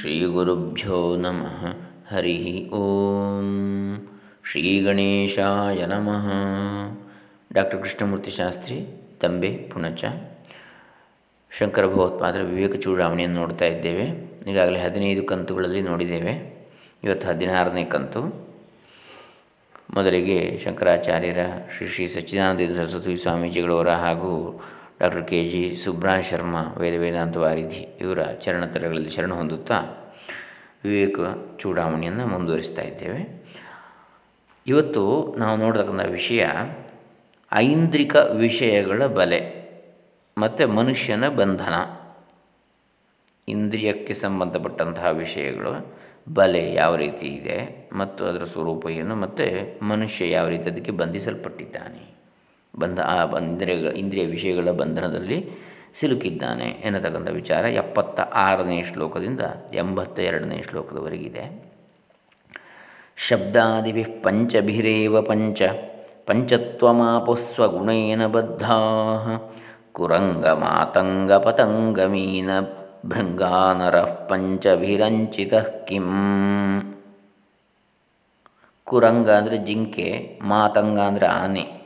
ಶ್ರೀಗುರುಭ್ಯೋ ನಮಃ. ಹರಿ ಓಂ. ಶ್ರೀ ಗಣೇಶಾಯ ನಮಃ. ಡಾಕ್ಟರ್ ಕೃಷ್ಣಮೂರ್ತಿ ಶಾಸ್ತ್ರಿ, ತಂಬೆ, ಪುಣಚ. ಶಂಕರ ಭಗವತ್ಪಾದರ ವಿವೇಕ ಚೂಡಾವಣೆಯನ್ನು ನೋಡ್ತಾ ಇದ್ದೇವೆ. ಈಗಾಗಲೇ ಹದಿನೈದು ಕಂತುಗಳಲ್ಲಿ ನೋಡಿದ್ದೇವೆ. ಇವತ್ತು ಹದಿನಾರನೇ ಕಂತು. ಮೊದಲಿಗೆ ಶಂಕರಾಚಾರ್ಯರ ಶ್ರೀ ಶ್ರೀ ಸಚ್ಚಿದಾನಂದ ಸರಸ್ವತಿ ಸ್ವಾಮೀಜಿಗಳವರ ಹಾಗೂ doctor K G Subraya Sharma, ವೇದ ವೇದಾಂತ ವಾರಿಧಿ ಇವರ ಚರಣತರಗಳಲ್ಲಿ ಶರಣ ಹೊಂದುತ್ತಾ ವಿವೇಕ ಚೂಡಾವಣೆಯನ್ನು ಮುಂದುವರಿಸ್ತಾ ಇದ್ದೇವೆ. ಇವತ್ತು ನಾವು ನೋಡತಕ್ಕಂಥ ವಿಷಯ ಐಂದ್ರಿಕ ವಿಷಯಗಳ ಬಲೆ ಮತ್ತು ಮನುಷ್ಯನ ಬಂಧನ. ಇಂದ್ರಿಯಕ್ಕೆ ಸಂಬಂಧಪಟ್ಟಂತಹ ವಿಷಯಗಳು ಬಲೆ ಯಾವ ರೀತಿ ಇದೆ ಮತ್ತು ಅದರ ಸ್ವರೂಪ ಏನು ಮತ್ತು ಮನುಷ್ಯ ಯಾವ ರೀತಿ ಅದಕ್ಕೆ ಬಂಧಿಸಲ್ಪಟ್ಟಿದ್ದಾನೆ. ಬಂಧ ಆ ಇಂದ್ರಿಯ ಇಂದ್ರಿಯ ವಿಷಯಗಳ ಬಂಧನದಲ್ಲಿ ಸಿಲುಕಿದ್ದಾನೆ ಎನ್ನತಕ್ಕಂಥ ವಿಚಾರ ಎಪ್ಪತ್ತ ಆರನೇ ಶ್ಲೋಕದಿಂದ ಎಂಬತ್ತ ಎರಡನೇ ಶ್ಲೋಕದವರೆಗಿದೆ. ಶಬ್ದಾದಿಭಿ ಪಂಚಭಿರೇವ ಪಂಚ ಪಂಚತ್ವಮಾಪುಸ್ವಗುಣೇನ ಬದ್ಧಾ ಕುರಂಗ ಮಾತಂಗ ಪತಂಗಮೀನ ಭೃಂಗಾನರಃ ಪಂಚಭಿರಂಚಿತ ಕಿಂ. ಕುರಂಗ ಅಂದರೆ ಜಿಂಕೆ, ಮಾತಂಗ ಅಂದರೆ ಆನೆ.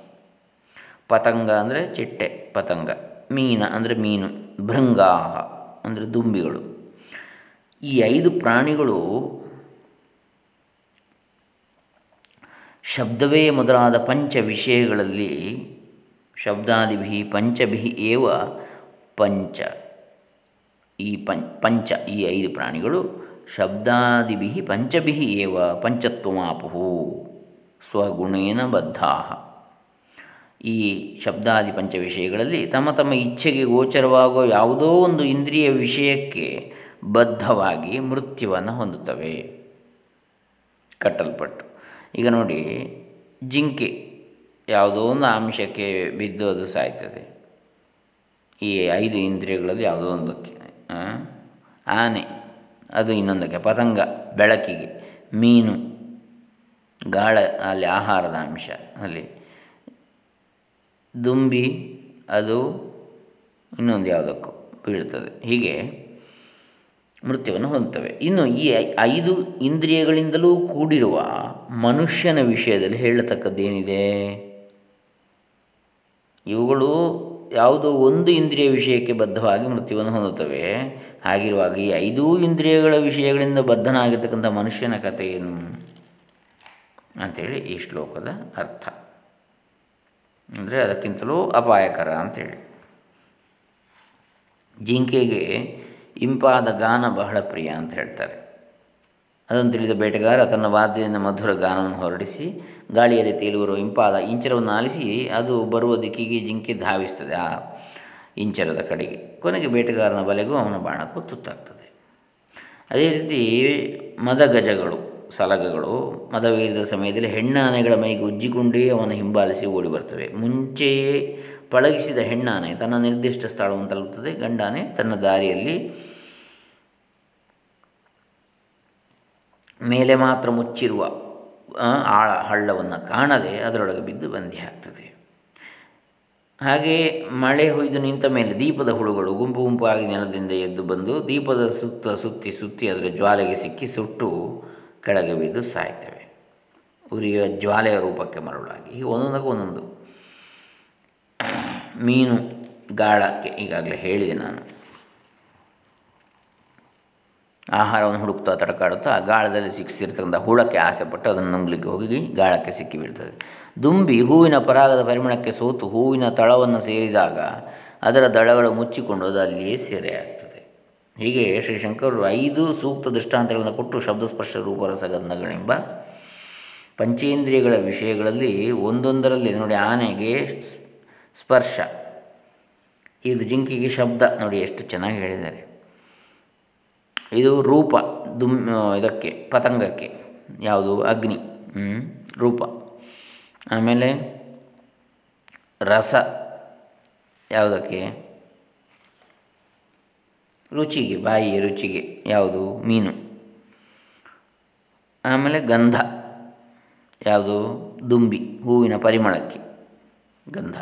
ಪತಂಗ ಅಂದರೆ ಚಿಟ್ಟೆ, ಪತಂಗ. ಮೀನ ಅಂದರೆ ಮೀನು, ಭೃಂಗಾಹ ಅಂದರೆ ದುಂಬಿಗಳು. ಈ ಐದು ಪ್ರಾಣಿಗಳು ಶಬ್ದವೇ ಮೊದಲಾದ ಪಂಚ ವಿಷಯಗಳಲ್ಲಿ ಶಬ್ದಾದಿಭಿ ಪಂಚಭಿ ಏವ ಪಂಚ. ಈ ಪಂಚ ಈ ಐದು ಪ್ರಾಣಿಗಳು ಶಬ್ದಾದಿಭಿ ಪಂಚಭಿ ಏವ ಪಂಚತ್ವಮಾಪು ಸ್ವಗುಣೇನ ಬದ್ಧಾ ಈ ಶಬ್ದಾದಿ ಪಂಚ ವಿಷಯಗಳಲ್ಲಿ ತಮ್ಮ ತಮ್ಮ ಇಚ್ಛೆಗೆ ಗೋಚರವಾಗುವ ಯಾವುದೋ ಒಂದು ಇಂದ್ರಿಯ ವಿಷಯಕ್ಕೆ ಬದ್ಧವಾಗಿ ಮೃತ್ಯುವನ್ನು ಹೊಂದುತ್ತವೆ. ಕಟ್ಟಲ್ಪಟ್ಟು. ಈಗ ನೋಡಿ, ಜಿಂಕೆ ಯಾವುದೋ ಒಂದು ಅಂಶಕ್ಕೆ ಬಿದ್ದು ಅದು ಸಾಯ್ತದೆ. ಈ ಐದು ಇಂದ್ರಿಯಗಳಲ್ಲಿ ಯಾವುದೋ ಒಂದಕ್ಕೆ ಆನೆ, ಅದು ಇನ್ನೊಂದಕ್ಕೆ, ಪತಂಗ, ಬೆಳಕಿಗೆ, ಮೀನು, ಗಾಳ, ಅಲ್ಲಿ ಆಹಾರದ ಅಂಶ, ಅಲ್ಲಿ ದುಂಬಿ ಅದು ಇನ್ನೊಂದು ಯಾವುದಕ್ಕೂ ಬೀಳ್ತದೆ ಹೀಗೆ ಮೃತ್ಯವನ್ನು ಹೊಂದುತ್ತವೆ. ಇನ್ನು ಈ ಐದು ಇಂದ್ರಿಯಗಳಿಂದಲೂ ಕೂಡಿರುವ ಮನುಷ್ಯನ ವಿಷಯದಲ್ಲಿ ಹೇಳತಕ್ಕದ್ದೇನಿದೆ? ಇವುಗಳು ಯಾವುದೋ ಒಂದು ಇಂದ್ರಿಯ ವಿಷಯಕ್ಕೆ ಬದ್ಧವಾಗಿ ಮೃತ್ಯುವನ್ನು ಹೊಂದುತ್ತವೆ. ಹಾಗಿರುವಾಗ ಈ ಐದೂ ಇಂದ್ರಿಯಗಳ ವಿಷಯಗಳಿಂದ ಬದ್ಧನಾಗಿರ್ತಕ್ಕಂಥ ಮನುಷ್ಯನ ಕಥೆ ಏನು? ಅಂಥೇಳಿ ಈ ಶ್ಲೋಕದ ಅರ್ಥ. ಅಂದರೆ ಅದಕ್ಕಿಂತಲೂ ಅಪಾಯಕರ ಅಂತೇಳಿ. ಜಿಂಕೆಗೆ ಇಂಪಾದ ಗಾನ ಬಹಳ ಪ್ರಿಯ ಅಂತ ಹೇಳ್ತಾರೆ. ಅದನ್ನು ತಿಳಿದ ಬೇಟೆಗಾರ ತನ್ನ ವಾದ್ಯದಿಂದ ಮಧುರ ಗಾನವನ್ನು ಹೊರಡಿಸಿ, ಗಾಳಿಯಲ್ಲಿ ತೇಲುವರು ಇಂಪಾದ ಇಂಚರವನ್ನು ಆಲಿಸಿ, ಅದು ಬರುವ ದಿಕ್ಕಿಗೆ ಜಿಂಕೆ ಧಾವಿಸ್ತದೆ ಆ ಇಂಚರದ ಕಡೆಗೆ. ಕೊನೆಗೆ ಬೇಟೆಗಾರನ ಬಲೆಗೂ ಅವನ ಬಾಣಕ್ಕೂ ತುತ್ತಾಗ್ತದೆ. ಅದೇ ರೀತಿ ಮದಗಜಗಳು. ಸಲಗಗಳು, ಮದವೇರಿದ ಸಮಯದಲ್ಲಿ ಹೆಣ್ಣಾನೆಗಳ ಮೈಗೆ ಉಜ್ಜಿಕೊಂಡೇ ಅವನ ಹಿಂಬಾಲಿಸಿ ಓಡಿ ಬರ್ತವೆ. ಮುಂಚೆಯೇ ಪಳಗಿಸಿದ ಹೆಣ್ಣಾನೆ ತನ್ನ ನಿರ್ದಿಷ್ಟ ಸ್ಥಳವನ್ನು ತಲುಪುತ್ತದೆ. ಗಂಡಾನೆ ತನ್ನ ದಾರಿಯಲ್ಲಿ ಮೇಲೆ ಮಾತ್ರ ಮುಚ್ಚಿರುವ ಆಳ ಹಳ್ಳವನ್ನು ಕಾಣದೆ ಅದರೊಳಗೆ ಬಿದ್ದು ಬಂಧಿ ಆಗ್ತದೆ. ಹಾಗೆ ಮಳೆ ಹೊಯ್ದು ನಿಂತ ಮೇಲೆ ದೀಪದ ಹುಳುಗಳು ಗುಂಪು ಗುಂಪಾಗಿ ನೆಲದಿಂದ ಎದ್ದು ಬಂದು ದೀಪದ ಸುತ್ತ ಸುತ್ತಿ ಸುತ್ತಿ ಅದರ ಜ್ವಾಲೆಗೆ ಸಿಕ್ಕಿ ಸುಟ್ಟು ಕೆಳಗೆ ಬಿದ್ದು ಸಾಯ್ತವೆ. ಉರಿಯ ಜ್ವಾಲೆಯ ರೂಪಕ್ಕೆ ಮರಳಾಗಿ. ಹೀಗೆ ಒಂದೊಂದಕ್ಕೂ ಒಂದೊಂದು. ಮೀನು ಗಾಳಕ್ಕೆ ಈಗಾಗಲೇ ಹೇಳಿದೆ ನಾನು. ಆಹಾರವನ್ನು ಹುಡುಕ್ತಾ ತಡಕಾಡುತ್ತಾ ಗಾಳದಲ್ಲಿ ಸಿಕ್ಕಿಸಿರ್ತಕ್ಕಂಥ ಹುಳಕ್ಕೆ ಆಸೆಪಟ್ಟು ಅದನ್ನು ನುಂಗ್ಲಿಕ್ಕೆ ಹೋಗಿ ಗಾಳಕ್ಕೆ ಸಿಕ್ಕಿ ಬೀಳ್ತದೆ. ದುಂಬಿ ಹೂವಿನ ಪರಾಗದ ಪರಿಮಳಕ್ಕೆ ಸೋತು ಹೂವಿನ ತಳವನ್ನು ಸೇರಿದಾಗ ಅದರ ದಳಗಳು ಮುಚ್ಚಿಕೊಂಡು ಅದು ಅಲ್ಲಿಯೇ ಸೆರೆಯಾಗ್ತದೆ. ಹೀಗೆ ಶ್ರೀ ಶಂಕರರು ಐದು ಸೂಕ್ತ ದೃಷ್ಟಾಂತಗಳನ್ನು ಕೊಟ್ಟು ಶಬ್ದಸ್ಪರ್ಶ ರೂಪರಸಗಂಧಗಳೆಂಬ ಪಂಚೇಂದ್ರಿಯಗಳ ವಿಷಯಗಳಲ್ಲಿ ಒಂದೊಂದರಲ್ಲಿ ನೋಡಿ ಆನೆಗೆ ಸ್ಪರ್ಶ. ಇದು ಜಿಂಕಿಗೆ ಶಬ್ದ. ನೋಡಿ ಎಷ್ಟು ಚೆನ್ನಾಗಿ ಹೇಳಿದ್ದಾರೆ. ಇದು ರೂಪ, ದುಮ್, ಇದಕ್ಕೆ, ಪತಂಗಕ್ಕೆ, ಯಾವುದು? ಅಗ್ನಿ. ರೂಪ. ಆಮೇಲೆ ರಸ, ಯಾವುದಕ್ಕೆ? ರುಚಿಗೆ, ಬಾಯಿಯ ರುಚಿಗೆ ಯಾವುದು? ಮೀನು. ಆಮೇಲೆ ಗಂಧ. ಯಾವುದು? ದುಂಬಿ, ಹೂವಿನ ಪರಿಮಳಕ್ಕೆ. ಗಂಧ.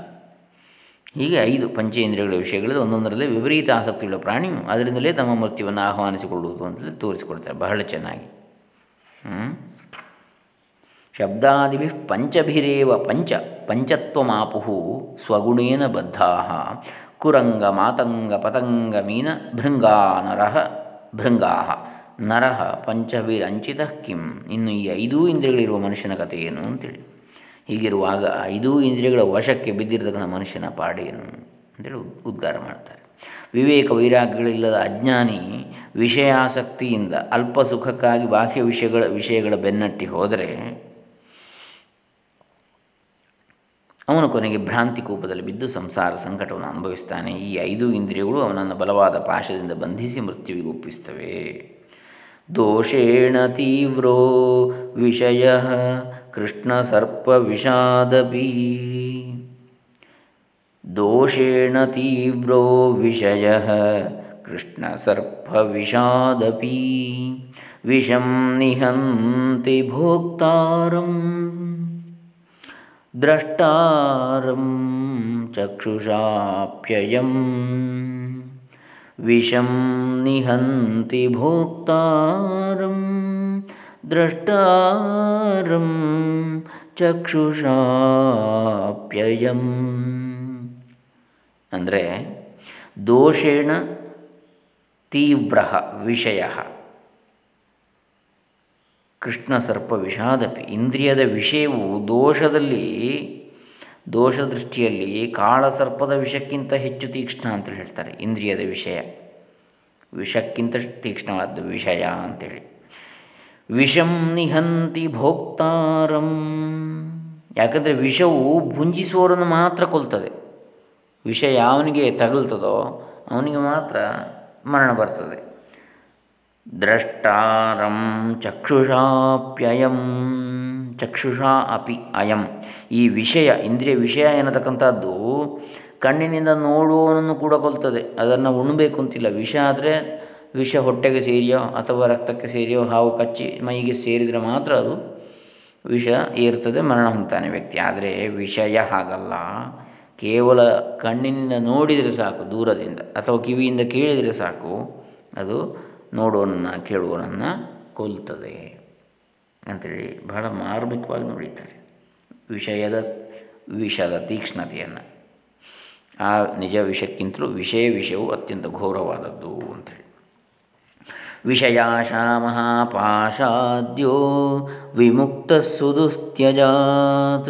ಹೀಗೆ ಐದು ಪಂಚೇಂದ್ರಿಯಗಳ ವಿಷಯಗಳಲ್ಲಿ ಒಂದೊಂದರಲ್ಲಿ ವಿಪರೀತ ಆಸಕ್ತಿಯುಳ್ಳ ಪ್ರಾಣಿಯು ಅದರಿಂದಲೇ ತಮ್ಮ ಮೃತ್ಯುವನ್ನು ಆಹ್ವಾನಿಸಿಕೊಳ್ಳುವುದು ಅಂತಲೇ ತೋರಿಸಿಕೊಡ್ತಾರೆ. ಬಹಳ ಚೆನ್ನಾಗಿ. ಶಬ್ದಾದಿಭಿ ಪಂಚಭಿರೇವ ಪಂಚ ಪಂಚತ್ವಮಾಪು ಸ್ವಗುಣೇನ ಬದ್ಧಾ ಕುರಂಗ ಮಾತಂಗ ಪತಂಗ ಮೀನ ಭೃಂಗಾ ನರಹ ಭೃಂಗಾಹ. ನರಹ ಪಂಚಭಿರಂಚಿತ ಕಿಂ. ಇನ್ನು ಈ ಐದೂ ಇಂದ್ರಿಯಗಳಿರುವ ಮನುಷ್ಯನ ಕಥೆ ಏನು ಅಂತೇಳಿ. ಹೀಗಿರುವಾಗ ಐದೂ ಇಂದ್ರಿಯಗಳ ವಶಕ್ಕೆ ಬಿದ್ದಿರತಕ್ಕಂಥ ಮನುಷ್ಯನ ಪಾಡೇನು ಅಂತೇಳಿ ಉದ್ಗಾರ ಮಾಡ್ತಾರೆ. ವಿವೇಕ ವೈರಾಗ್ಯಗಳಿಲ್ಲದ ಅಜ್ಞಾನಿ ವಿಷಯಾಸಕ್ತಿಯಿಂದ ಅಲ್ಪ ಸುಖಕ್ಕಾಗಿ ಬಾಹ್ಯ ವಿಷಯಗಳ ವಿಷಯಗಳ ಬೆನ್ನಟ್ಟಿ ಹೋದರೆ ಅವನು ಕೊನೆಗೆ ಭ್ರಾಂತಿ ಕೂಪದಲ್ಲಿ ಬಿದ್ದು ಸಂಸಾರ ಸಂಕಟವನ್ನು ಅನುಭವಿಸ್ತಾನೆ. ಈ ಐದು ಇಂದ್ರಿಯಗಳು ಅವನನ್ನು ಬಲವಾದ ಪಾಶದಿಂದ ಬಂಧಿಸಿ ಮೃತ್ಯುವಿಗೆ ಒಪ್ಪಿಸ್ತವೆ. ದೋಷೇಣ ತೀವ್ರೋ ವಿಷಯ ಕೃಷ್ಣ ಸರ್ಪ ವಿಷಾದಪಿ. ದೋಷೇಣ ತೀವ್ರೋ ವಿಷಯ ಕೃಷ್ಣ ಸರ್ಪ ವಿಷಾದಪಿ. ವಿಷಂ ನಿಹಂತಿ ಭೋಕ್ತಾರಂ. द्रष्टारं चक्षुषाप्ययं विषं निहन्ति भोक्तारं द्रष्टारं ಚಕ್ಷುಷಾಪ್ಯಯಂ ಅಂದರೆ ದೋಷೇಣ ತೀವ್ರ ವಿಷಯ ಕೃಷ್ಣ ಸರ್ಪ ವಿಷಾದಪಿ, ಇಂದ್ರಿಯದ ವಿಷಯವು ದೋಷದಲ್ಲಿ ದೋಷ ದೃಷ್ಟಿಯಲ್ಲಿ ಕಾಳಸರ್ಪದ ವಿಷಕ್ಕಿಂತ ಹೆಚ್ಚು ತೀಕ್ಷ್ಣ ಅಂತ ಹೇಳ್ತಾರೆ, ಇಂದ್ರಿಯದ ವಿಷಯ. ವಿಷಕ್ಕಿಂತ ತೀಕ್ಷ್ಣವಾದ ವಿಷಯ ಅಂತೇಳಿ. ವಿಷಂ ನಿಹಂತಿ ಭೋಕ್ತಾರಂ. ಯಾಕಂದರೆ ವಿಷವು ಭುಂಜಿಸುವವರನ್ನು ಮಾತ್ರ ಕೊಲ್ತದೆ. ವಿಷ ಯಾವನಿಗೆ ತಗಲ್ತದೋ ಅವನಿಗೆ ಮಾತ್ರ ಮರಣ ಬರ್ತದೆ. ದ್ರಷ್ಟಾರಂ ಚಕ್ಷುಷಾಪ್ಯಯಂ. ಚಕ್ಷುಷಾ ಅಪಿ ಅಯಂ. ಈ ವಿಷಯ, ಇಂದ್ರಿಯ ವಿಷಯ ಎನ್ನತಕ್ಕಂಥದ್ದು ಕಣ್ಣಿನಿಂದ ನೋಡುವವನನ್ನು ಕೂಡ ಕೊಲ್ತದೆ. ಅದನ್ನು ಉಣಬೇಕು ಅಂತಿಲ್ಲ. ವಿಷ ಆದರೆ ವಿಷ ಹೊಟ್ಟೆಗೆ ಸೇರಿಯೋ ಅಥವಾ ರಕ್ತಕ್ಕೆ ಸೇರಿಯೋ ಹಾವು ಕಚ್ಚಿ ಮೈಗೆ ಸೇರಿದರೆ ಮಾತ್ರ ಅದು ವಿಷ ಏರ್ತದೆ, ಮರಣ ಹೊಂತಾನೆ ವ್ಯಕ್ತಿ. ಆದರೆ ವಿಷಯ ಹಾಗಲ್ಲ. ಕೇವಲ ಕಣ್ಣಿನಿಂದ ನೋಡಿದರೆ ಸಾಕು ದೂರದಿಂದ ಅಥವಾ ಕಿವಿಯಿಂದ ಕೇಳಿದರೆ ಸಾಕು. ಅದು ನೋಡುವನನ್ನು ಕೇಳುವನನ್ನು ಕೊಲ್ತದೆ ಅಂಥೇಳಿ ಬಹಳ ಮಾರ್ಮಿಕವಾಗಿ ನೋಡಿದ್ದಾರೆ ವಿಷಯದ, ವಿಷದ ತೀಕ್ಷ್ಣತೆಯನ್ನು. ಆ ನಿಜ ವಿಷಕ್ಕಿಂತಲೂ ವಿಷಯ ವಿಷಯವು ಅತ್ಯಂತ ಘೋರವಾದದ್ದು ಅಂಥೇಳಿ ವಿಷಯಾಶಾ ಮಹಾಪಾಶಾದ್ಯೋ ವಿಮುಕ್ತ ಸುದುಸ್ತ್ಯಜಾತ್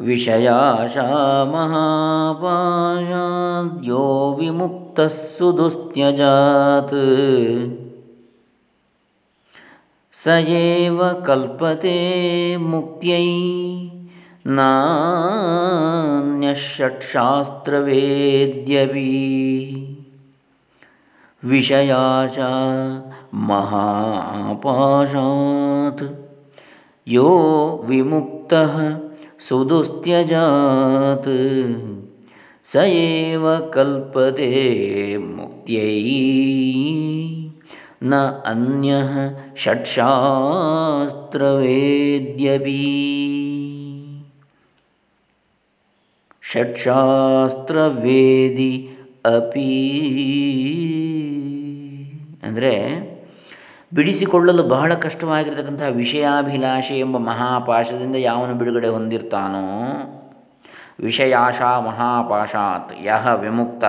विषयाशामहापायाद्यो विमुक्तः सुदुस्त्यजात्। स एव कल्पते मुक्त्यै नान्यषट्शास्त्रवेद्यपि। ना्यषट्शास्त्रवेद्यपि विषयाशामहापाशात् यो विमुक्तः सुदुस्त्यजात् स एव कल्पते मुक्त्यै ನ ಅನ್ಯ ಷಟ್ಶಾಸ್ತ್ರವೇದ್ಯಪಿ ಷಟ್ಶಾಸ್ತ್ರವೇದಿ ಅಪಿ ಅಂದರೆ ಬಿಡಿಸಿಕೊಳ್ಳಲು ಬಹಳ ಕಷ್ಟವಾಗಿರತಕ್ಕಂತಹ ವಿಷಯಾಭಿಲಾಷೆ ಎಂಬ ಮಹಾಪಾಶದಿಂದ ಯಾವನು ಬಿಡುಗಡೆ ಹೊಂದಿರ್ತಾನೋ? ವಿಷಯಾಶಾ ಮಹಾಪಾಶಾತ್ ಯಹ ವಿಮುಕ್ತ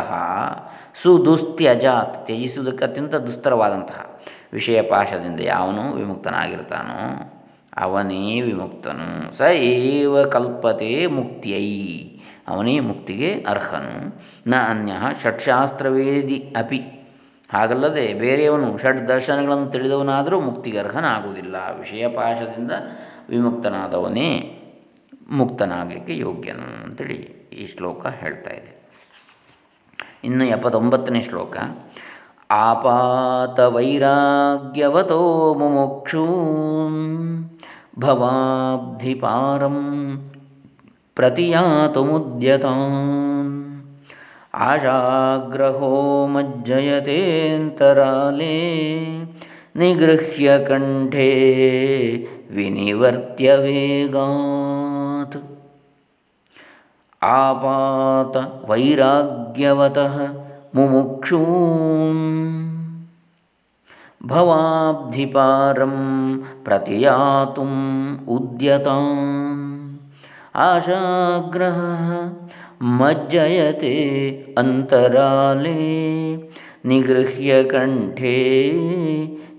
ಸುದುಸ್ತ್ಯಜಾತ್ ತ್ಯಜಿಸುವುದಕ್ಕೆ ಅತ್ಯಂತ ದುಸ್ತರವಾದಂತಹ ವಿಷಯ ಪಾಶದಿಂದ ಯಾವನು ವಿಮುಕ್ತನಾಗಿರ್ತಾನೋ? ಅವನೇ ವಿಮುಕ್ತನು. ಸ ಏವ ಕಲ್ಪತೆ ಮುಕ್ತಿಯೈ. ಅವನೇ ಮುಕ್ತಿಗೆ ಅರ್ಹನು. ನ ಅನ್ಯ ಷಟ್ಶಾಸ್ತ್ರವೇದಿ ಅಪಿ ಹಾಗಲ್ಲದೆ ಬೇರೆಯವನು ಷಡ್ ದರ್ಶನಗಳನ್ನು ತಿಳಿದವನಾದರೂ ಮುಕ್ತಿಗರ್ಹನಾಗುವುದಿಲ್ಲ. ವಿಷಯ ಪಾಶದಿಂದ ವಿಮುಕ್ತನಾದವನೇ ಮುಕ್ತನಾಗಲಿಕ್ಕೆ ಯೋಗ್ಯನು ಅಂತೇಳಿ ಈ ಶ್ಲೋಕ ಹೇಳ್ತಾ ಇದೆ. ಇನ್ನು ಎಪ್ಪತ್ತೊಂಬತ್ತನೇ ಶ್ಲೋಕ. ಆಪಾತ ವೈರಾಗ್ಯವತೋ ಮುಮುಕ್ಷೂ ಭವಾಬ್ಧಿಪಾರಂ ಪ್ರತಿಯಾತು आशाग्रहो मज्जयतेऽन्तराले निगृह्य कण्ठे विनिवर्त्य वेगात्। आपातवैराग्यवतः मुमुक्षू भवाब्धिपारं प्रतियातुम् उद्यताम्। आशाग्रहः ಮಜ್ಜಯತೆ ಅಂತರಾಲೆ. ನಿಗೃಹ್ಯ ಕಂಠೆ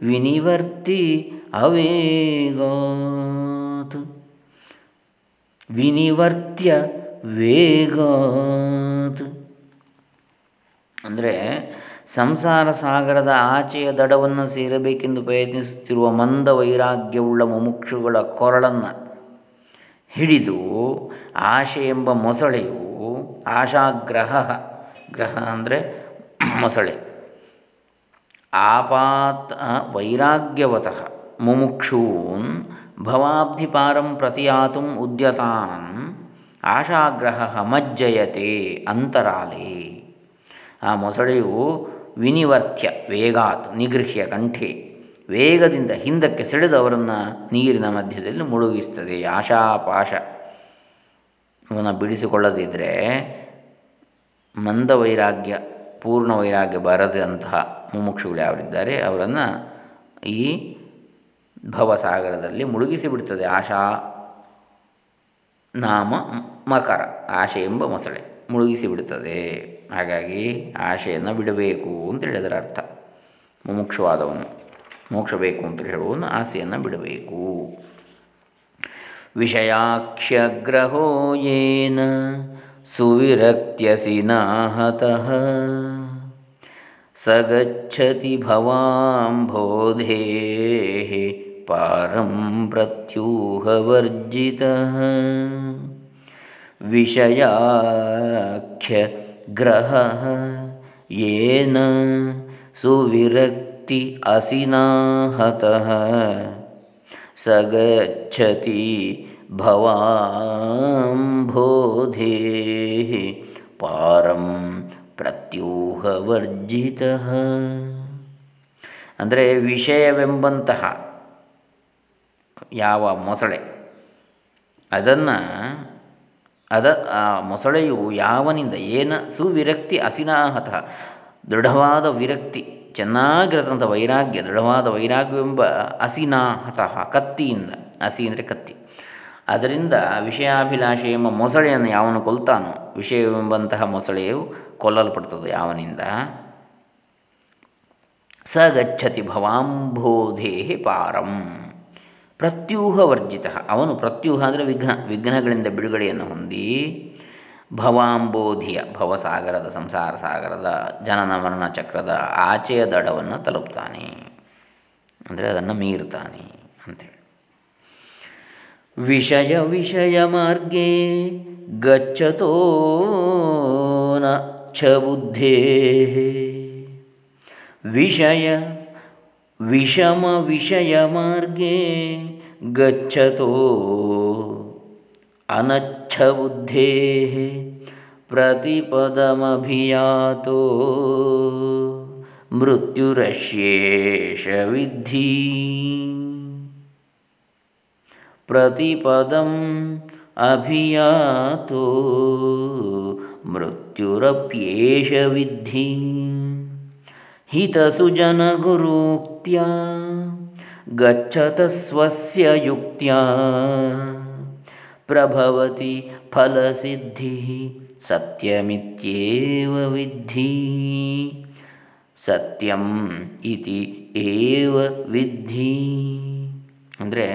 ವಿನಿವರ್ತಿ ಅವೇಗಾತ್. ವಿನಿವರ್ತ್ಯ ವೇಗಾತ್. ಅಂದರೆ ಸಂಸಾರ ಸಾಗರದ ಆಚೆಯ ದಡವನ್ನು ಸೇರಬೇಕೆಂದು ಪ್ರಯತ್ನಿಸುತ್ತಿರುವ ಮಂದ ವೈರಾಗ್ಯವುಳ್ಳ ಮುಮುಕ್ಷುಗಳ ಕೊರಳನ್ನು ಹಿಡಿದು ಆಶೆ ಎಂಬ ಮೊಸಳೆಯು ಆಶಾಗ್ರಹ, ಗ್ರಹ ಅಂದರೆ ಮೊಸಳೆ. ಆಪಾತ್ ವೈರಾಗ್ಯವತಃ, ಮುಮುಕ್ಷೂನ್ ಭವಾಬ್ಧಿಪಾರಂ ಪ್ರತಿಯಾತು ಉದ್ಯತಾನ್ ಆಶಾಗ್ರಹ ಮಜ್ಜಯತೆ ಅಂತರಾಲೇ. ಆ ಮೊಸಳೆಯು ವಿನಿವರ್ತ್ಯ, ವೇಗಾತ್, ನಿಗೃಹ್ಯ ಕಂಠೆ, ವೇಗದಿಂದ ಹಿಂದಕ್ಕೆ ಸೆಳೆದು ಅವರನ್ನು ನೀರಿನ ಮಧ್ಯದಲ್ಲಿ ಮುಳುಗಿಸ್ತದೆ, ಆಶಾಪಾಶ. ಅವನ ಬಿಡಿಸಿಕೊಳ್ಳದಿದ್ದರೆ ಮಂದ ವೈರಾಗ್ಯ ಪೂರ್ಣ ವೈರಾಗ್ಯ ಬರದಂತಹ ಮುಮುಕ್ಷುಗಳು ಯಾರಿದ್ದಾರೆ ಅವರನ್ನು ಈ ಭವಸಾಗರದಲ್ಲಿ ಮುಳುಗಿಸಿ ಬಿಡ್ತದೆ. ಆಶಾ, ನಾಮ, ಮಕರ, ಆಶೆ ಎಂಬ ಮೊಸಳೆ ಮುಳುಗಿಸಿ ಬಿಡುತ್ತದೆ ಹಾಗಾಗಿ ಆಶೆಯನ್ನು ಬಿಡಬೇಕು ಅಂತೇಳಿ ಅದರ ಅರ್ಥ. ಮುಮುಕ್ಷವಾದವನು ಮೋಕ್ಷ ಬೇಕು ಅಂತ ಹೇಳುವನು ಆಸೆಯನ್ನು ಬಿಡಬೇಕು. विषयाख्यग्रहो येन सुविरक्त्यसि नाहतः। स गच्छति भवाम्बोधेः पारं प्रत्यूहवर्जितः। विषयाख्यग्रहः येन सुविरक्ति असिनाहतः ಸಗಚ್ಚತಿ ಭವಾಂಬೋಧೇ ಪಾರಂ ಪ್ರತ್ಯೂಹವರ್ಜಿತ ಅಂದರೆ ವಿಷಯವೆಂಬಂತಹ ಯಾವ ಮೊಸಳೆ, ಅದನ್ನು ಅದ ಆ ಮೊಸಳೆಯು ಯಾವನಿಂದ ಏನ ಸುವಿರಕ್ತಿ ಅಸಿನಾಹತ, ದೃಢವಾದ ವಿರಕ್ತಿ ಚೆನ್ನಾಗಿರತಕ್ಕಂಥ ವೈರಾಗ್ಯ, ದೃಢವಾದ ವೈರಾಗ್ಯವೆಂಬ ಅಸಿನಾಹತಃ, ಕತ್ತಿಯಿಂದ, ಅಸಿ ಅಂದರೆ ಕತ್ತಿ. ಅದರಿಂದ ವಿಷಯಾಭಿಲಾಷೆ ಎಂಬ ಮೊಸಳೆಯನ್ನು ಯಾವನು ಕೊಲ್ತಾನೋ, ವಿಷಯವೆಂಬಂತಹ ಮೊಸಳೆಯು ಕೊಲ್ಲಲ್ಪಡ್ತದೆ ಯಾವನಿಂದ? ಸ ಗಚ್ಚತಿ ಭವಾಂಬೋಧೇ ಪಾರಂ. ಪ್ರತ್ಯೂಹ ವರ್ಜಿತ. ಅವನು ಪ್ರತ್ಯೂಹ ಅಂದರೆ ವಿಘ್ನ, ವಿಘ್ನಗಳಿಂದ ಬಿಡುಗಡೆಯನ್ನು ಹೊಂದಿ ಭವಾಂಬೋಧಿಯ ಭವಸಾಗರದ ಸಂಸಾರ ಸಾಗರದ ಜನನ ಮರಣ ಚಕ್ರದ ಆಚೆಯ ದಡವನ್ನು ತಲುಪ್ತಾನೆ. ಅಂದರೆ ಅದನ್ನು ಮೀರ್ತಾನೆ ಅಂತೇಳಿ. ವಿಷಯ ವಿಷಯ ಮಾರ್ಗೇ ಗಚ್ಚತೋ ನ ಬುದ್ಧೇ. ವಿಷಯ ವಿಷಮ ವಿಷಯ ಮಾರ್ಗೇ ಗಚ್ಚತೋ ಅನಚ್ಛ स्वच्छबुद्धेः प्रतिपदमभियातो। मृत्युरश्येष विद्धि। प्रतिपदम् अभियातो। मृत्युरप्येष विद्धि। हितसुजनगुरूक्त्या गच्छत स्वस्य युक्त्या। ಪ್ರಭವತಿ ಫಲಸಿದ್ಧಿ ಸತ್ಯಮಿತ್ಯೇವ ವಿದ್ಧಿ ಸತ್ಯಂ ಇತಿ ಏವ ವಿದ್ಧಿ ಅಂದರೆ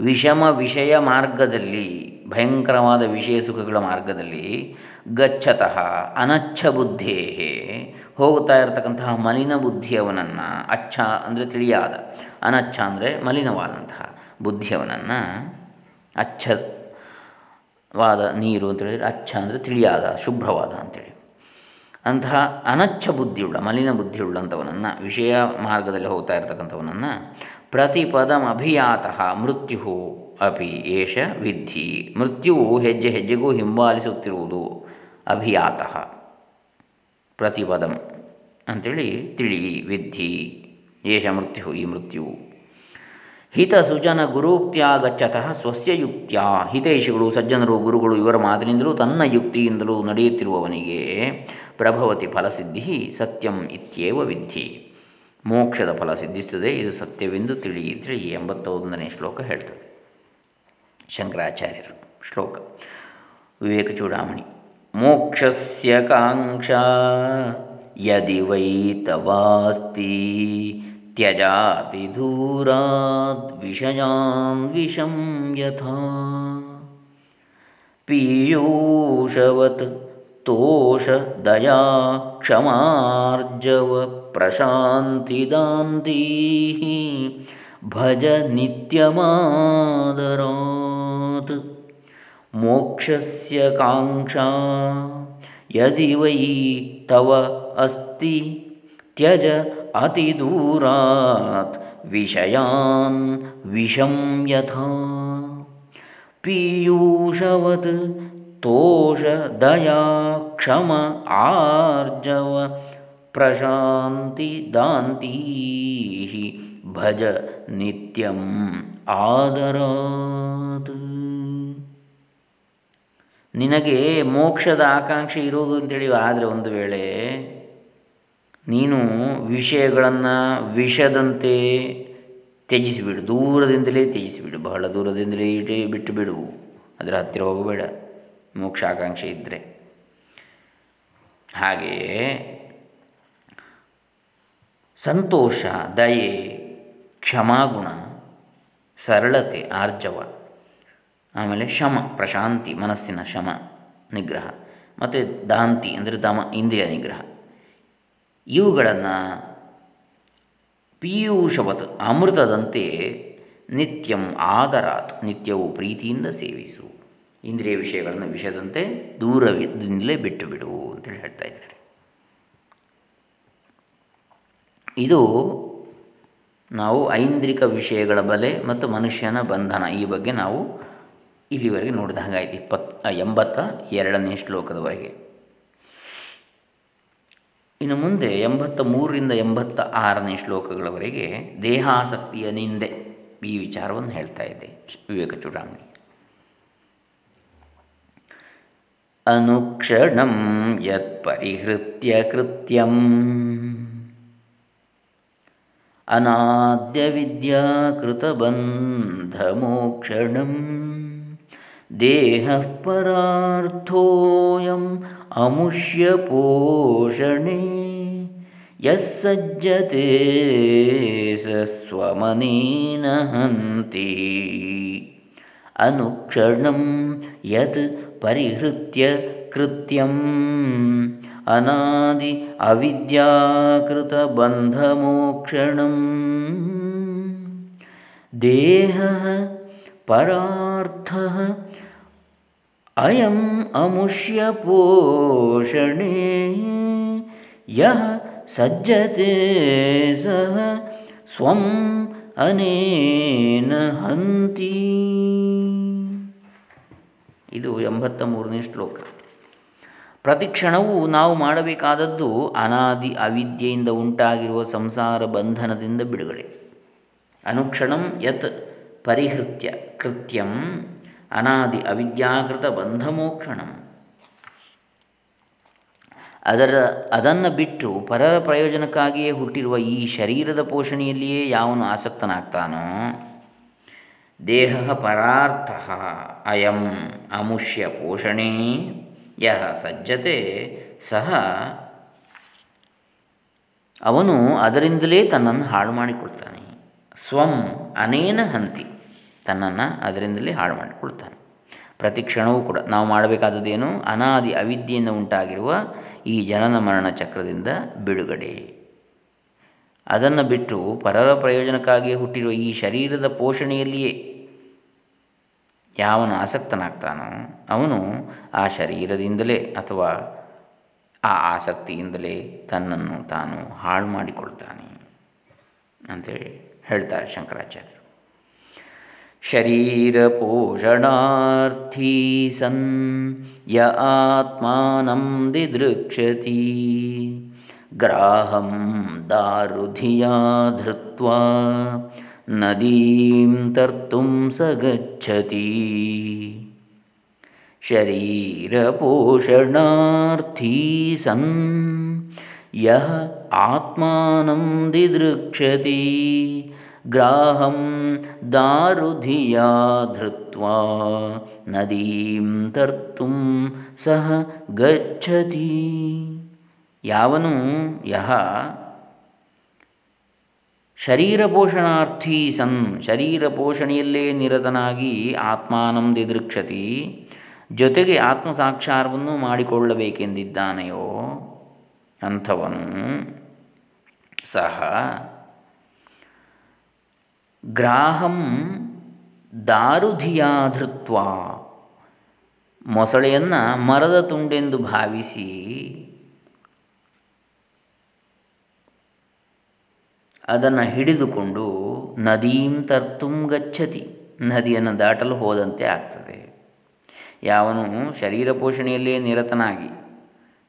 ವಿಷಮ ವಿಷಯ ಮಾರ್ಗದಲ್ಲಿ ಭಯಂಕರವಾದ ವಿಷಯ ಸುಖಗಳ ಮಾರ್ಗದಲ್ಲಿ ಗಚ್ಚತಃ ಅನಚ್ಛ ಬುದ್ಧೇ ಹೋಗುತ್ತಾ ಇರತಕ್ಕಂತಹ ಮಲಿನ ಬುದ್ಧಿಯವನನ್ನು ಅಚ್ಚ ಅಂದರೆ ತಿಳಿಯಾದ, ಅನಚ್ಛ ಅಂದರೆ ಮಲಿನವಾದಂತಹ ಬುದ್ಧಿಯವನನ್ನು ಅಚ್ಛವಾದ ನೀರು ಅಂತ ಹೇಳಿದರೆ ಅಚ್ಚ ಅಂದರೆ ತಿಳಿಯಾದ, ಶುಭ್ರವಾದ ಅಂಥೇಳಿ ಅಂತಹ ಅನಚ್ಚ ಬುದ್ಧಿಯುಳ್ಳ, ಮಲಿನ ಬುದ್ಧಿಯುಳ್ಳಂಥವನನ್ನು, ವಿಷಯ ಮಾರ್ಗದಲ್ಲಿ ಹೋಗ್ತಾ ಇರತಕ್ಕಂಥವನನ್ನು ಪ್ರತಿಪದಮಭಿಯಾತಃ ಮೃತ್ಯು ಅಪಿ ಏಷ ವಿಧಿ ಮೃತ್ಯುವು ಹೆಜ್ಜೆ ಹೆಜ್ಜೆಗೂ ಹಿಂಬಾಲಿಸುತ್ತಿರುವುದು ಅಭಿಯಾತಃ. ಪ್ರತಿಪದಂ ಅಂಥೇಳಿ ತಿಳಿ ವಿಧಿ ಏಷ ಮೃತ್ಯು ಈ ಮೃತ್ಯು ಹಿತ ಸುಜನ ಗುರುಕ್ತಿಯಾಗಚ್ಚತಃ ಸ್ವಸ್ಯ ಯುಕ್ತಿಯ. ಹಿತೈಷಿಗಳು, ಸಜ್ಜನರು, ಗುರುಗಳು ಇವರ ಮಾತಿನಿಂದಲೂ ತನ್ನ ಯುಕ್ತಿಯಿಂದಲೂ ನಡೆಯುತ್ತಿರುವವನಿಗೆ ಪ್ರಭವತಿ ಫಲಸಿದ್ಧಿ ಸತ್ಯಂ ಇತ್ಯೇವ ವಿಧಿ ಮೋಕ್ಷದ ಫಲ ಸಿದ್ಧಿಸುತ್ತದೆ, ಇದು ಸತ್ಯವೆಂದು ತಿಳಿ ಈ ಎಂಬತ್ತೊಂದನೇ ಶ್ಲೋಕ ಹೇಳ್ತದೆ. ಶಂಕರಾಚಾರ್ಯರು, ಶ್ಲೋಕ. ವಿವೇಕ ಚೂಡಾಮಣಿ ಮೋಕ್ಷಸ್ಯ ಕಾಂಕ್ಷಾ ಯದಿ ವೈ ತವಾಸ್ತಿ. त्यजाति त्यजातिदूराद्विषयान् विषं यथा। पीयूषवत् तोषदयाक्षमार्जव प्रशान्ति दान्तिः भज नित्यमादरात्। मोक्षस्य काङ्क्षा यदि वै तव अस्ति त्यज ಅಸ್ತಿ ದೂರಾತ್ ವಿಷಯಾನ್ ವಿಷಂ ಯಥಾ. ಪೀಯೂಷವತ್ ತೋಷ ದಯಾ ಕ್ಷಮ ಆರ್ಜವ ಪ್ರಶಾಂತಿ ದಾಂತೀ ಭಜ ನಿತ್ಯಂ ಆದರಾತ್. ನಿನಗೆ ಮೋಕ್ಷದ ಆಕಾಂಕ್ಷೆ ಇರುವುದು ಅಂತೇಳಿ ಆದರೆ ಒಂದು ವೇಳೆ ನೀನು ವಿಷಯಗಳನ್ನು ವಿಷದಂತೆ ತ್ಯಜಿಸಿಬಿಡು. ದೂರದಿಂದಲೇ ತ್ಯಜಿಸಿಬಿಡು. ಬಹಳ ದೂರದಿಂದಲೇ ಇಟ್ಟು ಬಿಟ್ಟು ಬಿಡು. ಅದರ ಹತ್ತಿರ ಹೋಗಬೇಡ. ಮೋಕ್ಷ ಆಕಾಂಕ್ಷೆ ಇದ್ದರೆ ಹಾಗೆಯೇ ಸಂತೋಷ, ದಯೆ ಕ್ಷಮಾಗುಣ ಸರಳತೆ, ಆರ್ಜವ, ಆಮೇಲೆ ಶಮ, ಪ್ರಶಾಂತಿ, ಮನಸ್ಸಿನ ಶಮ, ನಿಗ್ರಹ. ಮತ್ತು ದಾಂತಿ ಅಂದರೆ ದಮ ಇಂದ್ರಿಯ ನಿಗ್ರಹ. ಇವುಗಳನ್ನು ಪೀಯೂಷವತ್ ಅಮೃತದಂತೆ ನಿತ್ಯಂ ಆದರಾತ್, ನಿತ್ಯವೂ ಪ್ರೀತಿಯಿಂದ ಸೇವಿಸು. ಇಂದ್ರಿಯ ವಿಷಯಗಳನ್ನು ವಿಷದಂತೆ ದೂರದಿಂದಲೇ ಬಿಟ್ಟು ಬಿಡು ಅಂತೇಳಿ ಹೇಳ್ತಾ ಇದ್ದಾರೆ. ಇದು ನಾವು ಐಂದ್ರಿಕ ವಿಷಯಗಳ ಬಲೆ ಮತ್ತು ಮನುಷ್ಯನ ಬಂಧನ ಈ ಬಗ್ಗೆ ನಾವು ಇಲ್ಲಿವರೆಗೆ ನೋಡಿದ ಹಾಗಾಯಿತು ಇಪ್ಪತ್ತು, ಎಂಬತ್ತ ಎರಡನೇ ಶ್ಲೋಕದವರೆಗೆ. ಇನ್ನು ಮುಂದೆ ಎಂಬತ್ತ ಮೂರರಿಂದ ಎಂಬತ್ತ ಆರನೇ ಶ್ಲೋಕಗಳವರೆಗೆ ದೇಹಾಸಕ್ತಿಯ ನಿಂದೆ ಈ ವಿಚಾರವನ್ನು ಹೇಳ್ತಾ ಇದ್ದೆ. ವಿವೇಕ ಚೂಡಾಮಣಿ ಅನುಕ್ಷಣಂ ಯತ್ಪರಿಹೃತ್ಯ ಕೃತ್ಯಂ. ಅನಾದ್ಯ ಅನಾದ್ಯವಿದ್ಯಾಕೃತಬಂಧಮೋಕ್ಷಣಂ ದೇಹ ಪರಾರ್ಥೋಯಂ अमुष्यपोषणे यः सज्जते स स्वमनेन हन्ति अनुक्षणं यत् परिहृत्य कृत्यम् अनादि अविद्याकृतबन्धमोक्षणं देहः परार्थः ಅಯಂ ಅಮುಷ್ಯ ಪೋಷಣೆ ಯಹ ಸಜ್ಜತೆ ಸಹ ಸ್ವಂ ಅನೇನ ಹಂತಿ ಇದು ಎಂಬತ್ತ ಮೂರನೇ ಶ್ಲೋಕ. ಪ್ರತಿ ಕ್ಷಣವೂ ನಾವು ಮಾಡಬೇಕಾದದ್ದು ಅನಾದಿ ಅವಿದ್ಯೆಯಿಂದ ಉಂಟಾಗಿರುವ ಸಂಸಾರ ಬಂಧನದಿಂದ ಬಿಡುಗಡೆ. ಅನುಕ್ಷಣಂ ಯತ್ ಪರಿಹೃತ್ಯ ಕೃತ್ಯಂ ಅನಾದಿ ಅವಿದ್ಯಾಕೃತ ಬಂಧಮೋಕ್ಷಣಂ. ಅದರ, ಅದನ್ನು ಬಿಟ್ಟು ಪರರ ಪ್ರಯೋಜನಕ್ಕಾಗಿಯೇ ಹುಟ್ಟಿರುವ ಈ ಶರೀರದ ಪೋಷಣೆಯಲ್ಲಿಯೇ ಯಾವನು ಆಸಕ್ತನಾಗ್ತಾನೋ? ದೇಹ ಪರಾರ್ಥ ಅಯಂ ಅಮುಷ್ಯ ಪೋಷಣೆ ಯಹ ಸಜ್ಜತೆ ಸಹ ಅವನು ಅದರಿಂದಲೇ ತನ್ನನ್ನು ಹಾಳು ಮಾಡಿಕೊಳ್ತಾನೆ ಸ್ವಂ ಅನೇನ ಹಂತಿ. ತನ್ನನ್ನು ಅದರಿಂದಲೇ ಹಾಳು ಮಾಡಿಕೊಳ್ತಾನೆ. ಪ್ರತಿ ಕ್ಷಣವೂ ಕೂಡ ನಾವು ಮಾಡಬೇಕಾದದ್ದೇನು ಅನಾದಿ ಅವಿದ್ಯೆಯಿಂದ ಉಂಟಾಗಿರುವ ಈ ಜನನ ಮರಣ ಚಕ್ರದಿಂದ ಬಿಡುಗಡೆ. ಅದನ್ನು ಬಿಟ್ಟು ಪರರ ಪ್ರಯೋಜನಕ್ಕಾಗಿ ಹುಟ್ಟಿರುವ ಈ ಶರೀರದ ಪೋಷಣೆಯಲ್ಲಿಯೇ ಯಾವನು ಆಸಕ್ತನಾಗ್ತಾನೋ ಅವನು ಆ ಶರೀರದಿಂದಲೇ ಅಥವಾ ಆ ಆಸಕ್ತಿಯಿಂದಲೇ ತನ್ನನ್ನು ತಾನು ಹಾಳು ಮಾಡಿಕೊಳ್ತಾನೆ ಅಂತೇಳಿ ಹೇಳ್ತಾರೆ ಶಂಕರಾಚಾರ್ಯರು शरीरपोषणार्थी सन् य आत्मानं दिदृक्षति। ग्राहं दारुधिया धृत्वा नदीं तर्तुं स गच्छति शरीरपोषणार्थी सन् यः आत्मानं दिदृक्षति। ಗ್ರಾಹಂ ದಾರುಧಿಯ ಧೃತ್ವಾ ನದೀಂ ತರ್ತು ಸಹ ಗಚ್ಚತಿ ಯಾವನು ಯಹ ಶರೀರ ಪೋಷಣಾರ್ಥಿ ಸನ್ ಶರೀರ ಪೋಷಣೆಯಲ್ಲೇ ನಿರತನಾಗಿ ಆತ್ಮಾನಂ ದಿದೃಕ್ಷತಿ, ಜೊತೆಗೆ ಆತ್ಮ ಸಾಕ್ಷಾರವನ್ನು ಮಾಡಿಕೊಳ್ಳಬೇಕೆಂದಿದ್ದಾನೆಯೋ ಅಂಥವನು ಸಹ ಗ್ರಾಹಂ ದಾರುಧಿಯಾಧೃತ್ವ ಮೊಸಳೆಯನ್ನು ಮರದ ತುಂಡೆಂದು ಭಾವಿಸಿ ಅದನ್ನು ಹಿಡಿದುಕೊಂಡು ನದೀಂ ತರ್ತುಂ ಗಚ್ಚತಿ. ನದಿಯನ್ನು ದಾಟಲು ಹೋದಂತೆ ಆಗ್ತದೆ. ಯಾವನು ಶರೀರ ಪೋಷಣೆಯಲ್ಲೇ ನಿರತನಾಗಿ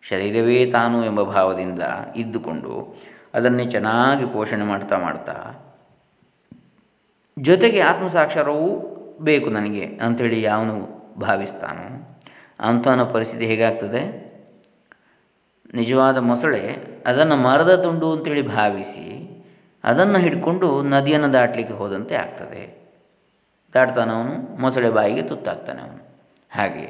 ಶರೀರವೇ ತಾನು ಎಂಬ ಭಾವದಿಂದ ಇದ್ದುಕೊಂಡು ಅದನ್ನೇ ಚೆನ್ನಾಗಿ ಪೋಷಣೆ ಮಾಡ್ತಾ ಮಾಡ್ತಾ ಜೊತೆಗೆ ಆತ್ಮಸಾಕ್ಷರವೂ ಬೇಕು ನನಗೆ ಅಂಥೇಳಿ ಯಾವನು ಭಾವಿಸ್ತಾನೋ. ಅಂಥವನ ಪರಿಸ್ಥಿತಿ ಹೇಗಾಗ್ತದೆ? ನಿಜವಾದ ಮೊಸಳೆ ಅದನ್ನು ಮರದ ತುಂಡು ಅಂತೇಳಿ ಭಾವಿಸಿ ಅದನ್ನು ಹಿಡ್ಕೊಂಡು ನದಿಯನ್ನು ದಾಟಲಿಕ್ಕೆ ಹೋದಂತೆ ಆಗ್ತದೆ. ದಾಟ್ತಾನೆ ಅವನು, ಮೊಸಳೆ ಬಾಯಿಗೆ ತುತ್ತಾಗ್ತಾನೆ ಅವನು. ಹಾಗೆ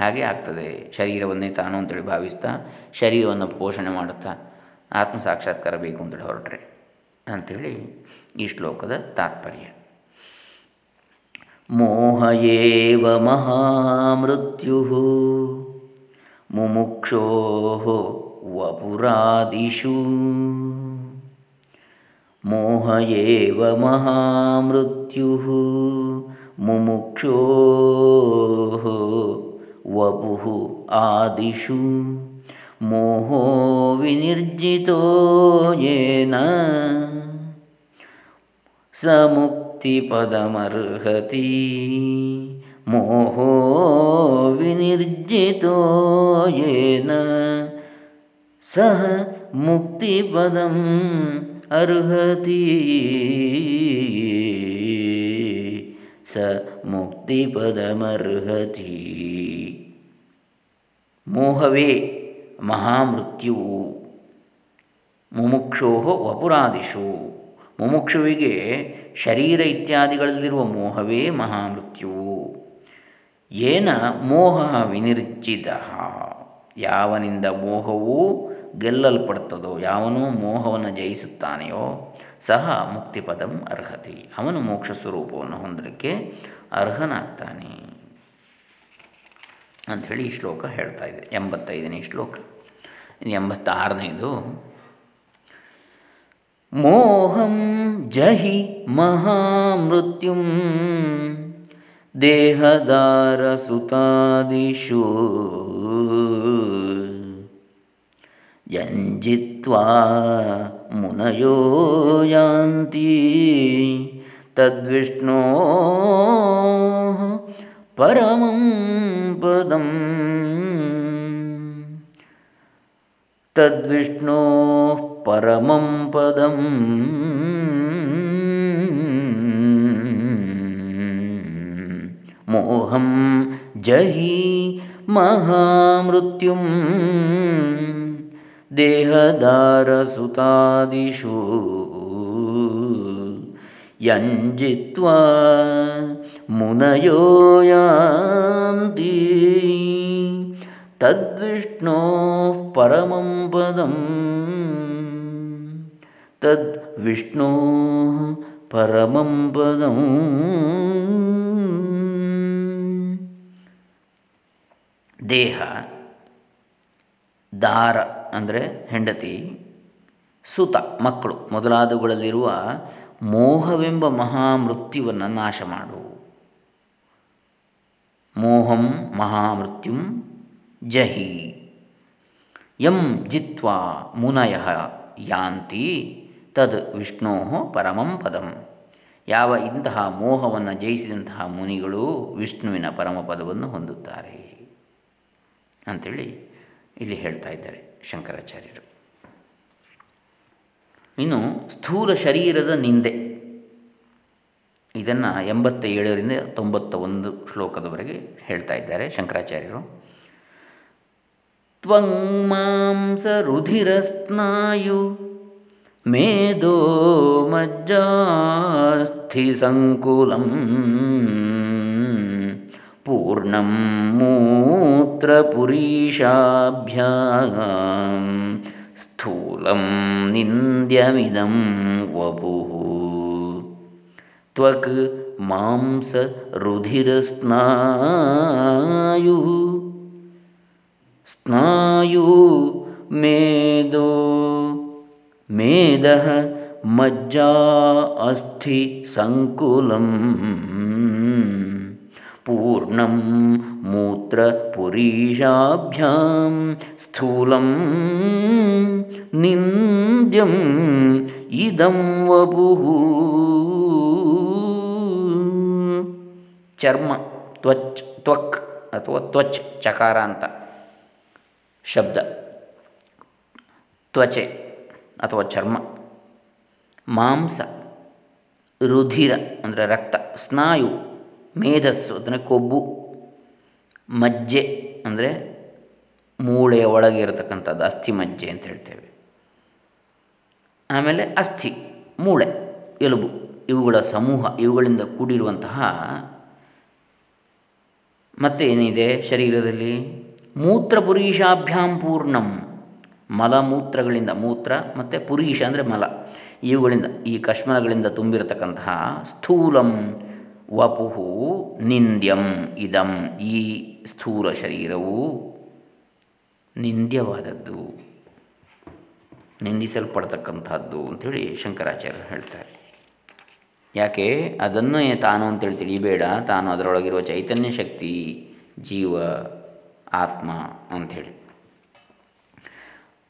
ಹಾಗೆ ಆಗ್ತದೆ. ಶರೀರವನ್ನೇ ತಾನು ಅಂತೇಳಿ ಭಾವಿಸ್ತಾ, ಶರೀರವನ್ನು ಪೋಷಣೆ ಮಾಡುತ್ತಾ ಆತ್ಮ ಸಾಕ್ಷಾತ್ಕಾರ ಬೇಕು ಅಂತೇಳಿ ಹೊರಟ್ರೆ ಅಂಥೇಳಿ ಈ ಶ್ಲೋಕದ ತಾತ್ಪರ್ಯ. ಮೋಹಯೇವ ಮಹಾಮೃತ್ಯು ಮುಮುಕ್ಷೋ ವಪುರಾದಿಷು. ಮೋಹಯೇವ ಮಹಾಮೃತ್ಯು ಮುಮುಕ್ಷೋ ವಪು ಆದಿಷು. ಮೋಹೋ ವಿನಿರ್ಜಿತೋ ಯೇನ येन स मुक्तिपदमर्हति मोहो विनिर्जितो येन सः मुक्तिपदम् ಅರ್ಹತಿ ಸ ಮುಕ್ತಿಪದಮರ್ಹತಿ ಮೋಹವೇ ಮಹಾಮೃತ್ಯು ಮುಮುಕ್ಷೋ ವಪುರಾದಿಷು ಮುಮುಕ್ಷುವಿಗೆ ಶರೀರ ಇತ್ಯಾದಿಗಳಲ್ಲಿರುವ ಮೋಹವೇ ಮಹಾಮೃತ್ಯು. ಏನ ಮೋಹ ವಿನಿರ್ಜಿತ? ಯಾವನಿಂದ ಮೋಹವು ಗೆಲ್ಲಲ್ಪಡ್ತದೋ, ಯಾವನು ಮೋಹವನ್ನು ಜಯಿಸುತ್ತಾನೆಯೋ, ಸಹ ಮುಕ್ತಿಪದಂ ಅರ್ಹತಿ. ಅವನು ಮೋಕ್ಷ ಸ್ವರೂಪವನ್ನು ಹೊಂದಲಿಕ್ಕೆ ಅರ್ಹನಾಗ್ತಾನೆ ಅಂಥೇಳಿ ಈ ಶ್ಲೋಕ ಹೇಳ್ತಾ ಇದೆ. ಎಂಬತ್ತೈದನೇ ಶ್ಲೋಕ. ಎಂಬತ್ತಾರನೇದು मोहं जहि महामृत्युं देहदारसुतादिषु। यञ्जित्वा मुनयो यान्ति तद्विष्णोः परमं पदम्। तद्विष्णोः ಪರಮಂ ಪದಂ ಮೋಹಂ ಜಹಿ ಮಹಾಮೃತ್ಯುಂ ದೇಹದಾರಸುತಾದಿಷು ಯಂಜಿತ್ವಾ ಮುನಯೋ ಯಾಂತಿ ತದ್ವಿಷ್ಣೋ ಪರಮಂ ಪದಂ ತದ್ವಿಷ್ಣೋ ಪರಮಂ ಪದಂ ದೇಹ ದಾರ ಅಂದರೆ ಹೆಂಡತಿ, ಸುತ, ಮಕ್ಕಳು ಮೊದಲಾದವುಗಳಲ್ಲಿರುವ ಮೋಹವೆಂಬ ಮಹಾಮೃತ್ಯುವನ್ನು ನಾಶ ಮಾಡು. ಮೋಹಂ ಮಹಾಮೃತ್ಯುಂ ಜಹಿ. ಯಂ ಜಿತ್ವಾ ಮುನಯ ಯಾಂತಿ ತದ್ ವಿಷ್ಣೋ ಪರಮಂ ಪದಂ. ಯಾವ ಇಂತಹ ಮೋಹವನ್ನು ಜಯಿಸಿದಂತಹ ಮುನಿಗಳು ವಿಷ್ಣುವಿನ ಪರಮಪದವನ್ನು ಹೊಂದುತ್ತಾರೆ ಅಂಥೇಳಿ ಇಲ್ಲಿ ಹೇಳ್ತಾ ಇದ್ದಾರೆ ಶಂಕರಾಚಾರ್ಯರು. ಇನ್ನು ಸ್ಥೂಲ ಶರೀರದ ನಿಂದೆ. ಇದನ್ನು ಎಂಬತ್ತ ಏಳರಿಂದ ತೊಂಬತ್ತ ಒಂದು ಶ್ಲೋಕದವರೆಗೆ ಹೇಳ್ತಾ ಇದ್ದಾರೆ ಶಂಕರಾಚಾರ್ಯರು. ತ್ವಂ ಮಾಂಸ ರುಧಿರಸ್ನಾಯು मेदो मज्जास्थिसङ्कुलं पूर्णं मूत्रपुरीशाभ्यां स्थूलं निन्द्यमिदं वपुः। त्वक् मांसरुधिरस्नायुः। स्नायु मेदो मेदः मज्जा अस्थि सङ्कुलं पूर्णं मूत्रपुरीषाभ्यां स्थूलं निन्द्यम् इदं वपुः ಚರ್ಮ ತ್ವಚ್ ತ್ವಕ್ ಅಥವಾ ತ್ವಚ್ ಚಕಾರ ಅಂತ ಶಬ್ದ ತ್ವಚೆ ಅಥವಾ ಚರ್ಮ. ಮಾಂಸ, ರುಧಿರ ಅಂದರೆ ರಕ್ತ, ಸ್ನಾಯು, ಮೇಧಸ್ಸು ಅಂದರೆ ಕೊಬ್ಬು, ಮಜ್ಜೆ ಅಂದರೆ ಮೂಳೆಯ ಒಳಗೆ ಇರತಕ್ಕಂಥದ್ದು, ಅಸ್ಥಿ ಮಜ್ಜೆ ಅಂತ ಹೇಳ್ತೇವೆ. ಆಮೇಲೆ ಅಸ್ಥಿ, ಮೂಳೆ, ಎಲುಬು, ಇವುಗಳ ಸಮೂಹ, ಇವುಗಳಿಂದ ಕೂಡಿರುವಂತಹ ಮತ್ತೆ ಏನಿದೆ ಶರೀರದಲ್ಲಿ? ಮೂತ್ರಪುರೀಷಾಭ್ಯಾಂ ಪೂರ್ಣಂ. ಮಲಮೂತ್ರಗಳಿಂದ ಮೂತ್ರ ಮತ್ತು ಪುರೀಷ ಅಂದರೆ ಮಲ. ಇವುಗಳಿಂದ, ಈ ಕಶ್ಮಲಗಳಿಂದ ತುಂಬಿರತಕ್ಕಂತಹ ಸ್ಥೂಲಂ ವಪುಹು ನಿಂದ್ಯಂ ಇದಂ. ಈ ಸ್ಥೂಲ ಶರೀರವು ನಿಂದ್ಯವಾದದ್ದು, ನಿಂದಿಸಲ್ಪಡ್ತಕ್ಕಂಥದ್ದು ಅಂಥೇಳಿ ಶಂಕರಾಚಾರ್ಯರು ಹೇಳ್ತಾರೆ. ಯಾಕೆ? ಅದನ್ನು ತಾನು ಅಂತೇಳಿ ತಿಳಿಬೇಡ. ತಾನು ಅದರೊಳಗಿರುವ ಚೈತನ್ಯ ಶಕ್ತಿ, ಜೀವ, ಆತ್ಮ ಅಂಥೇಳಿ.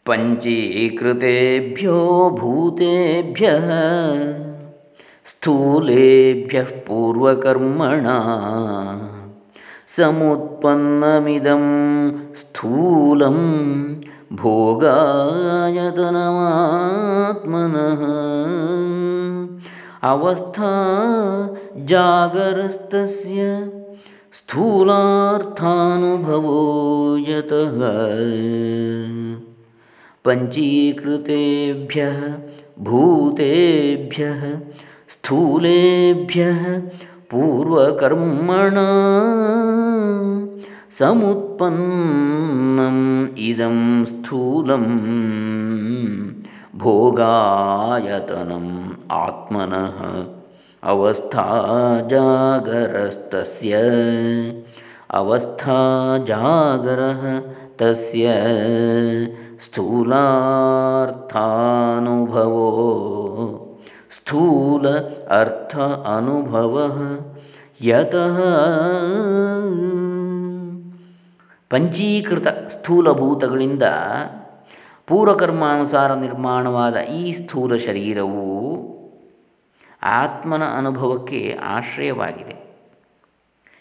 पञ्चीकृतेभ्यो भूतेभ्यः स्थूलेभ्यः पूर्वकर्मणा समुत्पन्नमिदं स्थूलं भोगायतनमात्मनः अवस्था जागरस्तस्य स्थूलार्थानुभवो यतः पञ्चीकृतेभ्यः भूतेभ्यः स्थूलेभ्यः पूर्वकर्मणा समुत्पन्नम् इदं स्थूलम् भोगायतनम् आत्मनः अवस्था जागरस्तस्य अवस्था जागरः तस्य ಸ್ಥೂಲಾರ್ಥಾನುಭವೋ. ಸ್ಥೂಲ ಅರ್ಥ ಅನುಭವ ಯತಃ. ಪಂಚೀಕೃತ ಸ್ಥೂಲಭೂತಗಳಿಂದ ಪೂರ್ವಕರ್ಮಾನುಸಾರ ನಿರ್ಮಾಣವಾದ ಈ ಸ್ಥೂಲ ಶರೀರವು ಆತ್ಮನ ಅನುಭವಕ್ಕೆ ಆಶ್ರಯವಾಗಿದೆ.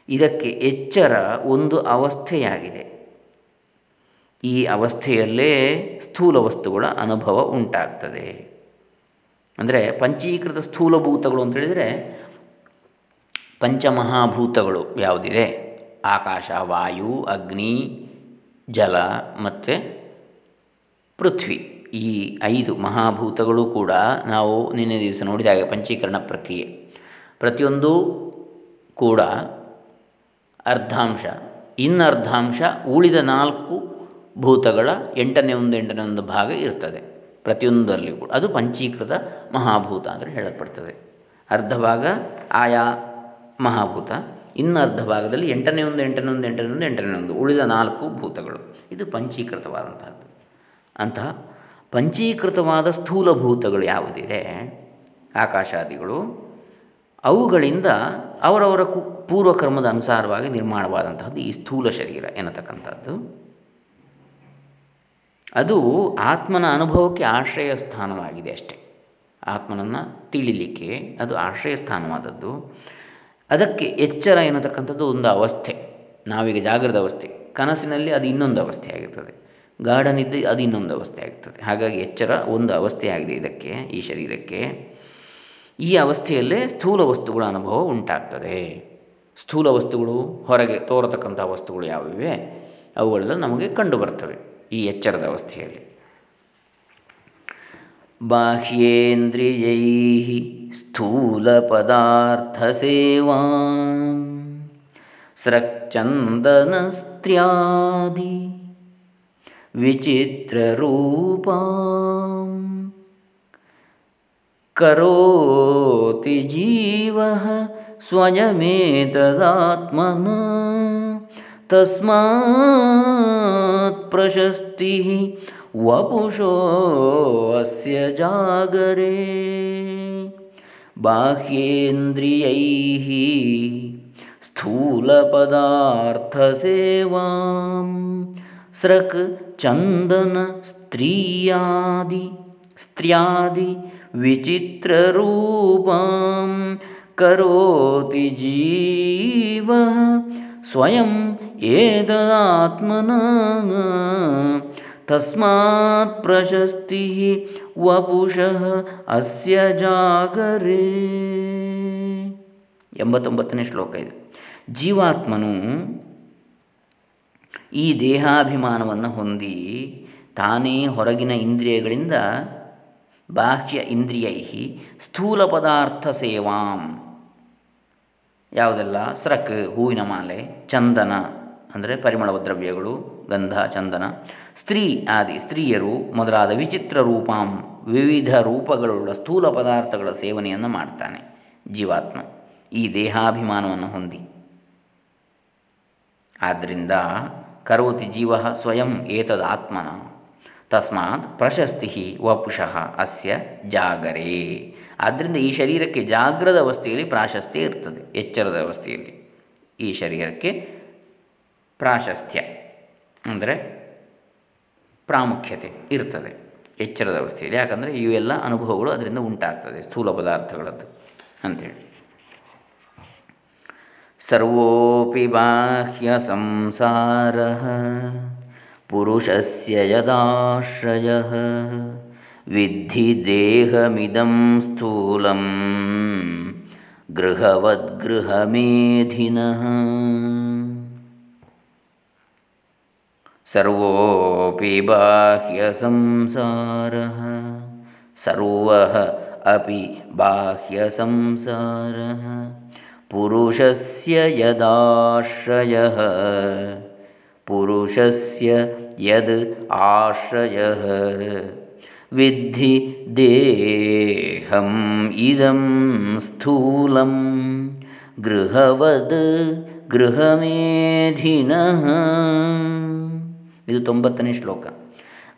ಇದಕ್ಕೆ ಎಚ್ಚರ ಒಂದು ಅವಸ್ಥೆಯಾಗಿದೆ. ಈ ಅವಸ್ಥೆಯಲ್ಲೇ ಸ್ಥೂಲ ವಸ್ತುಗಳ ಅನುಭವ ಉಂಟಾಗ್ತದೆ. ಅಂದರೆ ಪಂಚೀಕೃತ ಸ್ಥೂಲಭೂತಗಳು ಅಂತೇಳಿದರೆ ಪಂಚಮಹಾಭೂತಗಳು ಯಾವುದಿದೆ? ಆಕಾಶ, ವಾಯು, ಅಗ್ನಿ, ಜಲ ಮತ್ತು ಪೃಥ್ವಿ. ಈ ಐದು ಮಹಾಭೂತಗಳು ಕೂಡ ನಾವು ನಿನ್ನೆ ದಿವಸ ನೋಡಿದಾಗ ಪಂಚೀಕರಣ ಪ್ರಕ್ರಿಯೆ. ಪ್ರತಿಯೊಂದು ಕೂಡ ಅರ್ಧಾಂಶ, ಇನ್ನರ್ಧಾಂಶ ಉಳಿದ ನಾಲ್ಕು ಭೂತಗಳ ಎಂಟನೇ ಒಂದು ಎಂಟನೇ ಒಂದು ಭಾಗ ಇರ್ತದೆ. ಪ್ರತಿಯೊಂದರಲ್ಲಿಯೂ ಕೂಡ. ಅದು ಪಂಚೀಕೃತ ಮಹಾಭೂತ ಅಂತ ಹೇಳಲ್ಪಡ್ತದೆ. ಅರ್ಧ ಭಾಗ ಆಯಾ ಮಹಾಭೂತ. ಇನ್ನು ಅರ್ಧ ಭಾಗದಲ್ಲಿ ಎಂಟನೇ ಒಂದು ಎಂಟನೇ ಒಂದು ಎಂಟನೇ ಒಂದು ಎಂಟನೇ ಒಂದು. ಉಳಿದ ನಾಲ್ಕು ಭೂತಗಳು. ಇದು ಪಂಚೀಕೃತವಾದಂಥದ್ದು. ಅಂತಹ ಪಂಚೀಕೃತವಾದ ಸ್ಥೂಲಭೂತಗಳು ಯಾವುದಿದೆ? ಆಕಾಶಾದಿಗಳು. ಅವುಗಳಿಂದ ಅವರವರ ಕು, ಪೂರ್ವಕರ್ಮದ ಅನುಸಾರವಾಗಿ ನಿರ್ಮಾಣವಾದಂತಹದ್ದು ಈ ಸ್ಥೂಲ ಶರೀರ ಎನ್ನತಕ್ಕಂಥದ್ದು. ಅದು ಆತ್ಮನ ಅನುಭವಕ್ಕೆ ಆಶ್ರಯ ಸ್ಥಾನವಾಗಿದೆ ಅಷ್ಟೆ. ಆತ್ಮನನ್ನು ತಿಳಿಲಿಕ್ಕೆ ಅದು ಆಶ್ರಯ ಸ್ಥಾನವಾದದ್ದು. ಅದಕ್ಕೆ ಎಚ್ಚರ ಎನ್ನತಕ್ಕಂಥದ್ದು ಒಂದು ಅವಸ್ಥೆ. ನಾವೀಗ ಜಾಗೃತ ಅವಸ್ಥೆ. ಕನಸಿನಲ್ಲಿ ಅದು ಇನ್ನೊಂದು ಅವಸ್ಥೆ ಆಗಿರ್ತದೆ ಗಾಢನಿದ್ದೆ ಅದು ಇನ್ನೊಂದು ಅವಸ್ಥೆ ಆಗ್ತದೆ. ಹಾಗಾಗಿ ಎಚ್ಚರ ಒಂದು ಅವಸ್ಥೆಯಾಗಿದೆ ಇದಕ್ಕೆ, ಈ ಶರೀರಕ್ಕೆ. ಈ ಅವಸ್ಥೆಯಲ್ಲೇ ಸ್ಥೂಲ ವಸ್ತುಗಳ ಅನುಭವ ಉಂಟಾಗ್ತದೆ. ಸ್ಥೂಲ ವಸ್ತುಗಳು ಹೊರಗೆ ತೋರತಕ್ಕಂಥ ವಸ್ತುಗಳು ಯಾವಿವೆ ಅವುಗಳೆಲ್ಲ ನಮಗೆ ಕಂಡು ಬರ್ತವೆ. ಈ ಎಚ್ಚರದ ಅವಸ್ಥೆಯಲ್ಲಿ. ಬಾಹ್ಯೇಂದ್ರಿಯೈ ಸ್ಥೂಲ ಪದಾರ್ಥ ಸೇವಾ ಸ್ರಕ್ಚಂದನಸ್ತ್ರ್ಯಾದಿ ವಿಚಿತ್ರರೂಪ ಕರೋತಿ ಜೀವ ಸ್ವಯಮೇತದಾತ್ಮನ ತಸ್ಮಾತ್ प्रशस्तिः वपुषोऽस्य जागरे। बाह्येन्द्रियैः स्थूलपदार्थसेवां स्रक् चन्दनस्त्रियादि स्त्र्यादि विचित्ररूपां करोति जीवः स्वयम् ಏದಾತ್ಮನ ತಸ್ಮಾತ್ ಪ್ರಶಸ್ತಿ ವಪುಷಃ ಅಸ್ಯ ಜಾಗರೇ. ಎಂಬತ್ತೊಂಬತ್ತನೇ ಶ್ಲೋಕ ಇದು. ಜೀವಾತ್ಮನು ಈ ದೇಹಾಭಿಮಾನವನ್ನು ಹೊಂದಿ ತಾನೇ ಹೊರಗಿನ ಇಂದ್ರಿಯಗಳಿಂದ ಬಾಹ್ಯ ಇಂದ್ರಿಯೈ ಸ್ಥೂಲ ಪದಾರ್ಥ ಸೇವಾಂ. ಯಾವುದೆಲ್ಲ? ಸ್ರಕ್, ಹೂವಿನ ಮಾಲೆ, ಚಂದನ. ಅಂದರೆ ಪರಿಮಳ ದ್ರವ್ಯಗಳು, ಗಂಧ, ಚಂದನ. ಸ್ತ್ರೀ ಆದಿ ಸ್ತ್ರೀಯರು ಮೊದಲಾದ ವಿಚಿತ್ರ ರೂಪಾಂ, ವಿವಿಧ ರೂಪಗಳುಳ್ಳ ಸ್ಥೂಲ ಪದಾರ್ಥಗಳ ಸೇವನೆಯನ್ನು ಮಾಡ್ತಾನೆ ಜೀವಾತ್ಮ. ಈ ದೇಹಾಭಿಮಾನವನ್ನು ಹೊಂದಿ. ಆದ್ದರಿಂದ ಕರೋತಿ ಜೀವ ಸ್ವಯಂ ಏತದಾತ್ಮನ ತಸ್ಮಾತ್ ಪ್ರಶಸ್ತಿ ವಪುಷಃ ಅಸ್ಯ ಜಾಗರೇ. ಆದ್ದರಿಂದ ಈ ಶರೀರಕ್ಕೆ ಜಾಗ್ರದ ಅವಸ್ಥೆಯಲ್ಲಿ ಪ್ರಾಶಸ್ತ್ಯ ಇರ್ತದೆ, ಎಚ್ಚರದ ಅವಸ್ಥೆಯಲ್ಲಿ. ಈ ಶರೀರಕ್ಕೆ ಪ್ರಾಶಸ್ತ್ಯ ಅಂದರೆ ಪ್ರಾಮುಖ್ಯತೆ ಇರ್ತದೆ ಎಚ್ಚರದ ಅವಸ್ಥೆಯಲ್ಲಿ. ಯಾಕಂದರೆ ಇವೆಲ್ಲ ಅನುಭವಗಳು ಅದರಿಂದ ಉಂಟಾಗ್ತದೆ, ಸ್ಥೂಲ ಪದಾರ್ಥಗಳದ್ದು ಅಂಥೇಳಿ ಸರ್ವೋಪಿ ಬಾಹ್ಯ ಸಂಸಾರ ಪುರುಷಸ್ಯ ಯದಾಶ್ರಯ ವಿಧಿ ದೇಹಮಿದಂ ಸ್ಥೂಲಂ ಗೃಹವದ್ಗೃಹಮೇಧಿನಃ सर्वोऽपि बाह्यसंसारः। सर्वः अपि बाह्यसंसारः। पुरुषस्य यदाश्रयः। पुरुषस्य यद् आश्रयः। विद्धि देहम् इदं स्थूलं। गृहवद् गृहमेधिनः। ಇದು ತೊಂಬತ್ತನೇ ಶ್ಲೋಕ.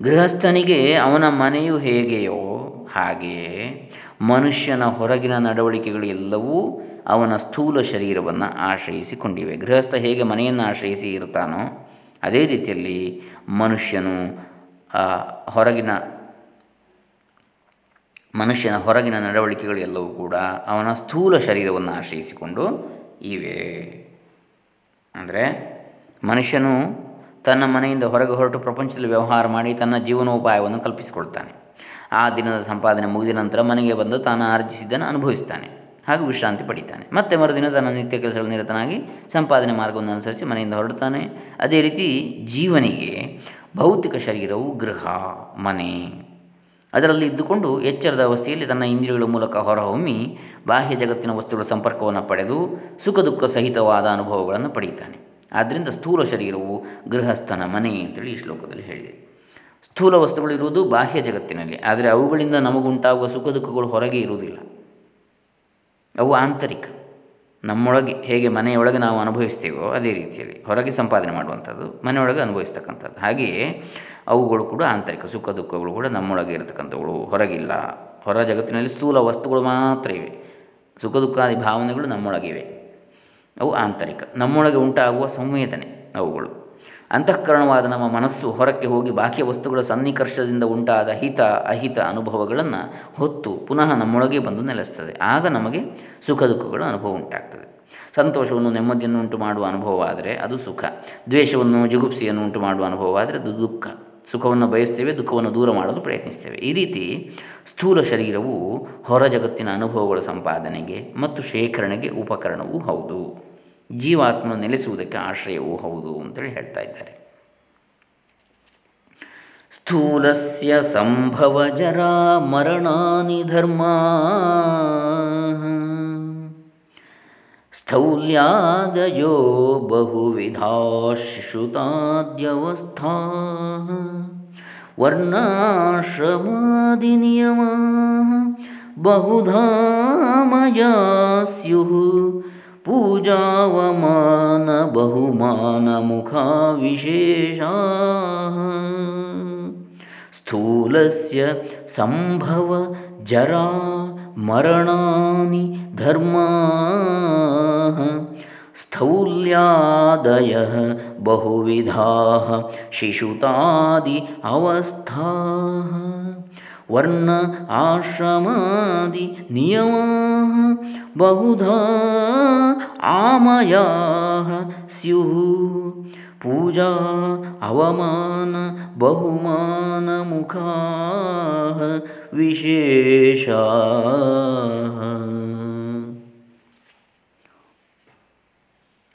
ಗೃಹಸ್ಥನಿಗೆ ಅವನ ಮನೆಯು ಹೇಗೆಯೋ ಹಾಗೆಯೇ ಮನುಷ್ಯನ ಹೊರಗಿನ ನಡವಳಿಕೆಗಳು ಎಲ್ಲವೂ ಅವನ ಸ್ಥೂಲ ಶರೀರವನ್ನು ಆಶ್ರಯಿಸಿಕೊಂಡಿವೆ. ಗೃಹಸ್ಥ ಹೇಗೆ ಮನೆಯನ್ನು ಆಶ್ರಯಿಸಿ ಇರ್ತಾನೋ ಅದೇ ರೀತಿಯಲ್ಲಿ ಮನುಷ್ಯನು ಹೊರಗಿನ, ಮನುಷ್ಯನ ಹೊರಗಿನ ನಡವಳಿಕೆಗಳು ಎಲ್ಲವೂ ಕೂಡ ಅವನ ಸ್ಥೂಲ ಶರೀರವನ್ನು ಆಶ್ರಯಿಸಿಕೊಂಡು ಇವೆ. ಅಂದರೆ ಮನುಷ್ಯನು ತನ್ನ ಮನೆಯಿಂದ ಹೊರಗೆ ಹೊರಟು ಪ್ರಪಂಚದಲ್ಲಿ ವ್ಯವಹಾರ ಮಾಡಿ ತನ್ನ ಜೀವನೋಪಾಯವನ್ನು ಕಲ್ಪಿಸಿಕೊಳ್ತಾನೆ. ಆ ದಿನದ ಸಂಪಾದನೆ ಮುಗಿದ ನಂತರ ಮನೆಗೆ ಬಂದು ತಾನು ಆರ್ಜಿಸಿದ್ದನ್ನು ಅನುಭವಿಸ್ತಾನೆ. ಹಾಗೂ ವಿಶ್ರಾಂತಿ ಪಡಿತಾನೆ. ಮತ್ತೆ ಮರುದಿನ ತನ್ನ ನಿತ್ಯ ಕೆಲಸಗಳು ನಿರತನಾಗಿ ಸಂಪಾದನೆ ಮಾರ್ಗವನ್ನು ಅನುಸರಿಸಿ ಮನೆಯಿಂದ ಹೊರಡುತ್ತಾನೆ. ಅದೇ ರೀತಿ ಜೀವನಿಗೆ ಭೌತಿಕ ಶರೀರವು ಗೃಹ, ಮನೆ. ಅದರಲ್ಲಿ ಇದ್ದುಕೊಂಡು ಎಚ್ಚರದ ಅವಸ್ಥೆಯಲ್ಲಿ ತನ್ನ ಇಂದ್ರಿಯಗಳ ಮೂಲಕ ಹೊರಹೊಮ್ಮಿ ಬಾಹ್ಯ ಜಗತ್ತಿನ ವಸ್ತುಗಳ ಸಂಪರ್ಕವನ್ನು ಪಡೆದು ಸುಖ ದುಃಖ ಸಹಿತವಾದ ಅನುಭವಗಳನ್ನು ಪಡೆಯುತ್ತಾನೆ ಆದ್ದರಿಂದ ಸ್ಥೂಲ ಶರೀರವು ಗೃಹಸ್ಥನ ಮನೆ ಅಂತೇಳಿ ಈ ಶ್ಲೋಕದಲ್ಲಿ ಹೇಳಿದೆ. ಸ್ಥೂಲ ವಸ್ತುಗಳಿರುವುದು ಬಾಹ್ಯ ಜಗತ್ತಿನಲ್ಲಿ, ಆದರೆ ಅವುಗಳಿಂದ ನಮಗುಂಟಾಗುವ ಸುಖ ದುಃಖಗಳು ಹೊರಗೆ ಇರುವುದಿಲ್ಲ. ಅವು ಆಂತರಿಕ. ನಮ್ಮೊಳಗೆ ಹೇಗೆ ಮನೆಯೊಳಗೆ ನಾವು ಅನುಭವಿಸ್ತೇವೋ ಅದೇ ರೀತಿಯಲ್ಲಿ ಹೊರಗೆ ಸಂಪಾದನೆ ಮಾಡುವಂಥದ್ದು, ಮನೆಯೊಳಗೆ ಅನುಭವಿಸ್ತಕ್ಕಂಥದ್ದು. ಹಾಗೆಯೇ ಅವುಗಳು ಕೂಡ ಆಂತರಿಕ ಸುಖ ದುಃಖಗಳು ಕೂಡ ನಮ್ಮೊಳಗೆ ಇರತಕ್ಕಂಥವುಗಳು, ಹೊರಗಿಲ್ಲ. ಹೊರ ಜಗತ್ತಿನಲ್ಲಿ ಸ್ಥೂಲ ವಸ್ತುಗಳು ಮಾತ್ರ ಇವೆ. ಸುಖ ದುಃಖಾದಿ ಭಾವನೆಗಳು ನಮ್ಮೊಳಗಿವೆ. ಅವು ಆಂತರಿಕ. ನಮ್ಮೊಳಗೆ ಉಂಟಾಗುವ ಸಂವೇದನೆ ಅವುಗಳು. ಅಂತಃಕರಣವಾದ ನಮ್ಮ ಮನಸ್ಸು ಹೊರಕ್ಕೆ ಹೋಗಿ ಬಾಹ್ಯ ವಸ್ತುಗಳ ಸನ್ನಿಕರ್ಷದಿಂದ ಉಂಟಾದ ಹಿತ, ಅಹಿತ ಅನುಭವಗಳನ್ನು ಹೊತ್ತು ಪುನಃ ನಮ್ಮೊಳಗೆ ಬಂದು ನೆಲೆಸ್ತದೆ. ಆಗ ನಮಗೆ ಸುಖ ದುಃಖಗಳ ಅನುಭವ ಉಂಟಾಗ್ತದೆ. ಸಂತೋಷವನ್ನು ನೆಮ್ಮದಿಯನ್ನು ಉಂಟು ಮಾಡುವ ಅನುಭವ ಆದರೆ ಅದು ಸುಖ. ದ್ವೇಷವನ್ನು, ಜುಗುಪ್ಸಿಯನ್ನು ಉಂಟು ಮಾಡುವ ಅನುಭವ ಆದರೆ ಅದು ದುಃಖ. ಸುಖವನ್ನು ಬಯಸ್ತೇವೆ, ದುಃಖವನ್ನು ದೂರ ಮಾಡಲು ಪ್ರಯತ್ನಿಸ್ತೇವೆ. ಈ ರೀತಿ ಸ್ಥೂಲ ಶರೀರವು ಹೊರ ಜಗತ್ತಿನ ಅನುಭವಗಳ ಸಂಪಾದನೆಗೆ ಮತ್ತು ಶೇಖರಣೆಗೆ ಉಪಕರಣವೂ ಹೌದು. ಜೀವಾತ್ಮನು ನೆಲೆಸುವುದಕ್ಕೆ ಆಶ್ರಯವೂ ಹೌದು ಅಂತೇಳಿ ಹೇಳ್ತಾ ಇದ್ದಾರೆ. ಸ್ಥೂಲಸ್ಯ ಸಂಭವ ಜರಾ ಮರಣಾನಿ ಧರ್ಮ ಸ್ಥೌಲ್ಯಾದಯೋ ಬಹುವಿಧಾಶ್ರುತಾದ್ಯವಸ್ಥಾ ವರ್ಣಾಶ್ರಮಾದಿನಿಯಮ ಬಹುಧಾ ಮಯಾ ಸ್ಯುಃ ಪೂಜಾವಮಾನ ಬಹುಮಾನ ಮುಖಾ ವಿಶೇಷಾ ಸ್ಥೂಲಸ್ಯ ಸಂಭವ ಮರಣಾನಿ ಧರ್ಮ ಸ್ಥೌಲ್ಯಾದಯ ಬಹುವಿಧಾ ಶಿಶುತಾದಿ ಅವಸ್ಥಾ ವರ್ಣ ಆಶ್ರಮಾದಿ ನಿಯಮ ಬಹುಧಾ ಆಮಯಾ ಸ್ಯುಃ ಪೂಜಾ, ಅವಮಾನ, ಬಹುಮಾನ ಮುಖಾ ವಿಶೇಷ.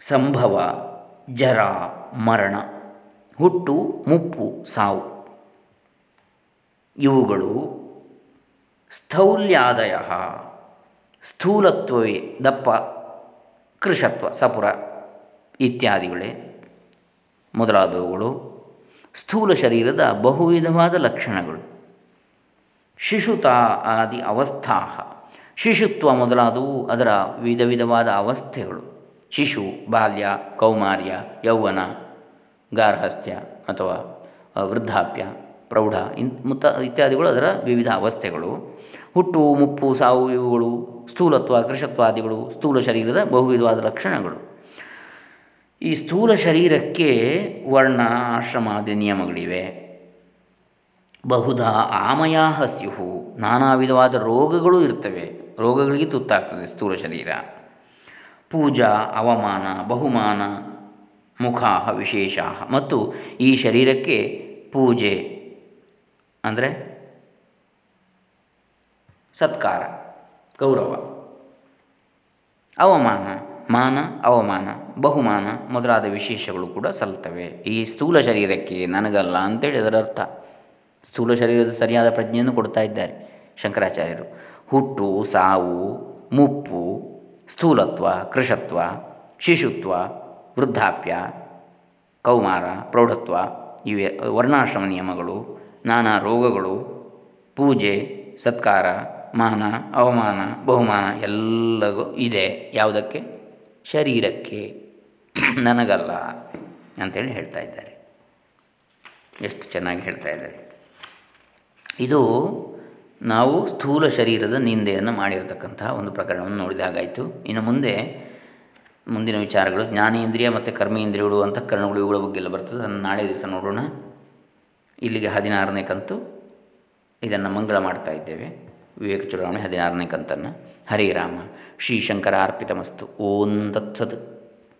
ಸಂಭವ, ಜರ, ಮರಣ, ಹುಟ್ಟು, ಮುಪ್ಪು, ಸಾವು. ಇವುಗಳು ಸ್ಥೌಲ್ಯಾದಯ, ಸ್ಥೂಲತ್ವವೇ ದಪ್ಪ, ಕೃಷತ್ವ, ಸಪುರ ಇತ್ಯಾದಿಗಳೇ. ಮೊದಲಾದವುಗಳು ಸ್ಥೂಲ ಶರೀರದ ಬಹುವಿಧವಾದ ಲಕ್ಷಣಗಳು. ಶಿಶುತಾ ಆದಿ ಅವಸ್ಥಾ ಶಿಶುತ್ವ ಮೊದಲಾದವು ಅದರ ವಿಧ ವಿಧವಾದ ಅವಸ್ಥೆಗಳು. ಶಿಶು, ಬಾಲ್ಯ, ಕೌಮಾರ್ಯ, ಯೌವನ, ಗಾರ್ಹಸ್ಥ್ಯ ಅಥವಾ ವೃದ್ಧಾಪ್ಯ, ಪ್ರೌಢ ಇನ್ ಮುತ್ತ ಇತ್ಯಾದಿಗಳು ಅದರ ವಿವಿಧ ಅವಸ್ಥೆಗಳು. ಹುಟ್ಟು, ಮುಪ್ಪು, ಸಾವು ಇವುಗಳು ಸ್ಥೂಲತ್ವ, ಕೃಷತ್ವಾದಿಗಳು ಸ್ಥೂಲ ಶರೀರದ ಬಹುವಿಧವಾದ ಲಕ್ಷಣಗಳು. ಈ ಸ್ಥೂಲ ಶರೀರಕ್ಕೆ ವರ್ಣ, ಆಶ್ರಮಾದಿ ನಿಯಮಗಳಿವೆ. ಬಹುಧಾ ಆಮಯಾ ಸ್ಯುಹು ನಾನಾ ವಿಧವಾದ ರೋಗಗಳು ಇರ್ತವೆ. ರೋಗಗಳಿಗೆ ತುತ್ತಾಗ್ತದೆ ಸ್ಥೂಲ ಶರೀರ. ಪೂಜಾ, ಅವಮಾನ, ಬಹುಮಾನ, ಮುಖಾಹ ವಿಶೇಷ ಮತ್ತು ಈ ಶರೀರಕ್ಕೆ ಪೂಜೆ, ಅಂದರೆ ಸತ್ಕಾರ, ಗೌರವ, ಅವಮಾನ. ಮಾನ, ಅವಮಾನ, ಬಹುಮಾನ ಮೊದಲಾದ ವಿಶೇಷಗಳು ಕೂಡ ಸಲ್ತವೆ ಈ ಸ್ಥೂಲ ಶರೀರಕ್ಕೆ ನನಗಲ್ಲ ಅಂತೇಳಿ ಅದರ ಅರ್ಥ. ಸ್ಥೂಲ ಶರೀರದ ಸರಿಯಾದ ಪ್ರಜ್ಞೆಯನ್ನು ಕೊಡ್ತಾ ಇದ್ದಾರೆ ಶಂಕರಾಚಾರ್ಯರು. ಹುಟ್ಟು, ಸಾವು, ಮುಪ್ಪು, ಸ್ಥೂಲತ್ವ, ಕೃಷತ್ವ, ಶಿಶುತ್ವ, ವೃದ್ಧಾಪ್ಯ, ಕೌಮಾರ, ಪ್ರೌಢತ್ವ, ಇವೆ ವರ್ಣಾಶ್ರಮ ನಿಯಮಗಳು, ನಾನಾ ರೋಗಗಳು, ಪೂಜೆ, ಸತ್ಕಾರ, ಮಾನ, ಅವಮಾನ, ಬಹುಮಾನ ಎಲ್ಲವೂ ಇದೆ ಯಾವುದಕ್ಕೆ? ಶರೀರಕ್ಕೆ ನನಗಲ್ಲ ಅಂತೇಳಿ ಹೇಳ್ತಾ ಇದ್ದಾರೆ. ಎಷ್ಟು ಚೆನ್ನಾಗಿ ಹೇಳ್ತಾ ಇದ್ದಾರೆ. ಇದು ನಾವು ಸ್ಥೂಲ ಶರೀರದ ನಿಂದೆಯನ್ನು ಮಾಡಿರತಕ್ಕಂತಹ ಒಂದು ಪ್ರಕರಣವನ್ನು ನೋಡಿದಾಗಾಯಿತು ಇನ್ನು ಮುಂದೆ ಮುಂದಿನ ವಿಚಾರಗಳು. ಜ್ಞಾನೇಂದ್ರಿಯ ಮತ್ತು ಕರ್ಮೇಂದ್ರಿಯಗಳು ಅಂತಃಕರಣಗಳು ಇವುಗಳ ಬಗ್ಗೆ ಎಲ್ಲ ಬರ್ತದೆ. ಅದನ್ನು ನಾಳೆ ದಿವಸ ನೋಡೋಣ. ಇಲ್ಲಿಗೆ ಹದಿನಾರನೇ ಕಂತು. ಇದನ್ನು ಮಂಗಳ ಮಾಡ್ತಾ ಇದ್ದೇವೆ. ವಿವೇಕ ಚುನಾವಣೆ ಹದಿನಾರನೇ ಕಂತನ್ನು. ಹರೇ ರಾಮ ಶ್ರೀ ಶಂಕರ ಅರ್ಪಿತಮಸ್ತು ಓಂ ತತ್ಸತ್.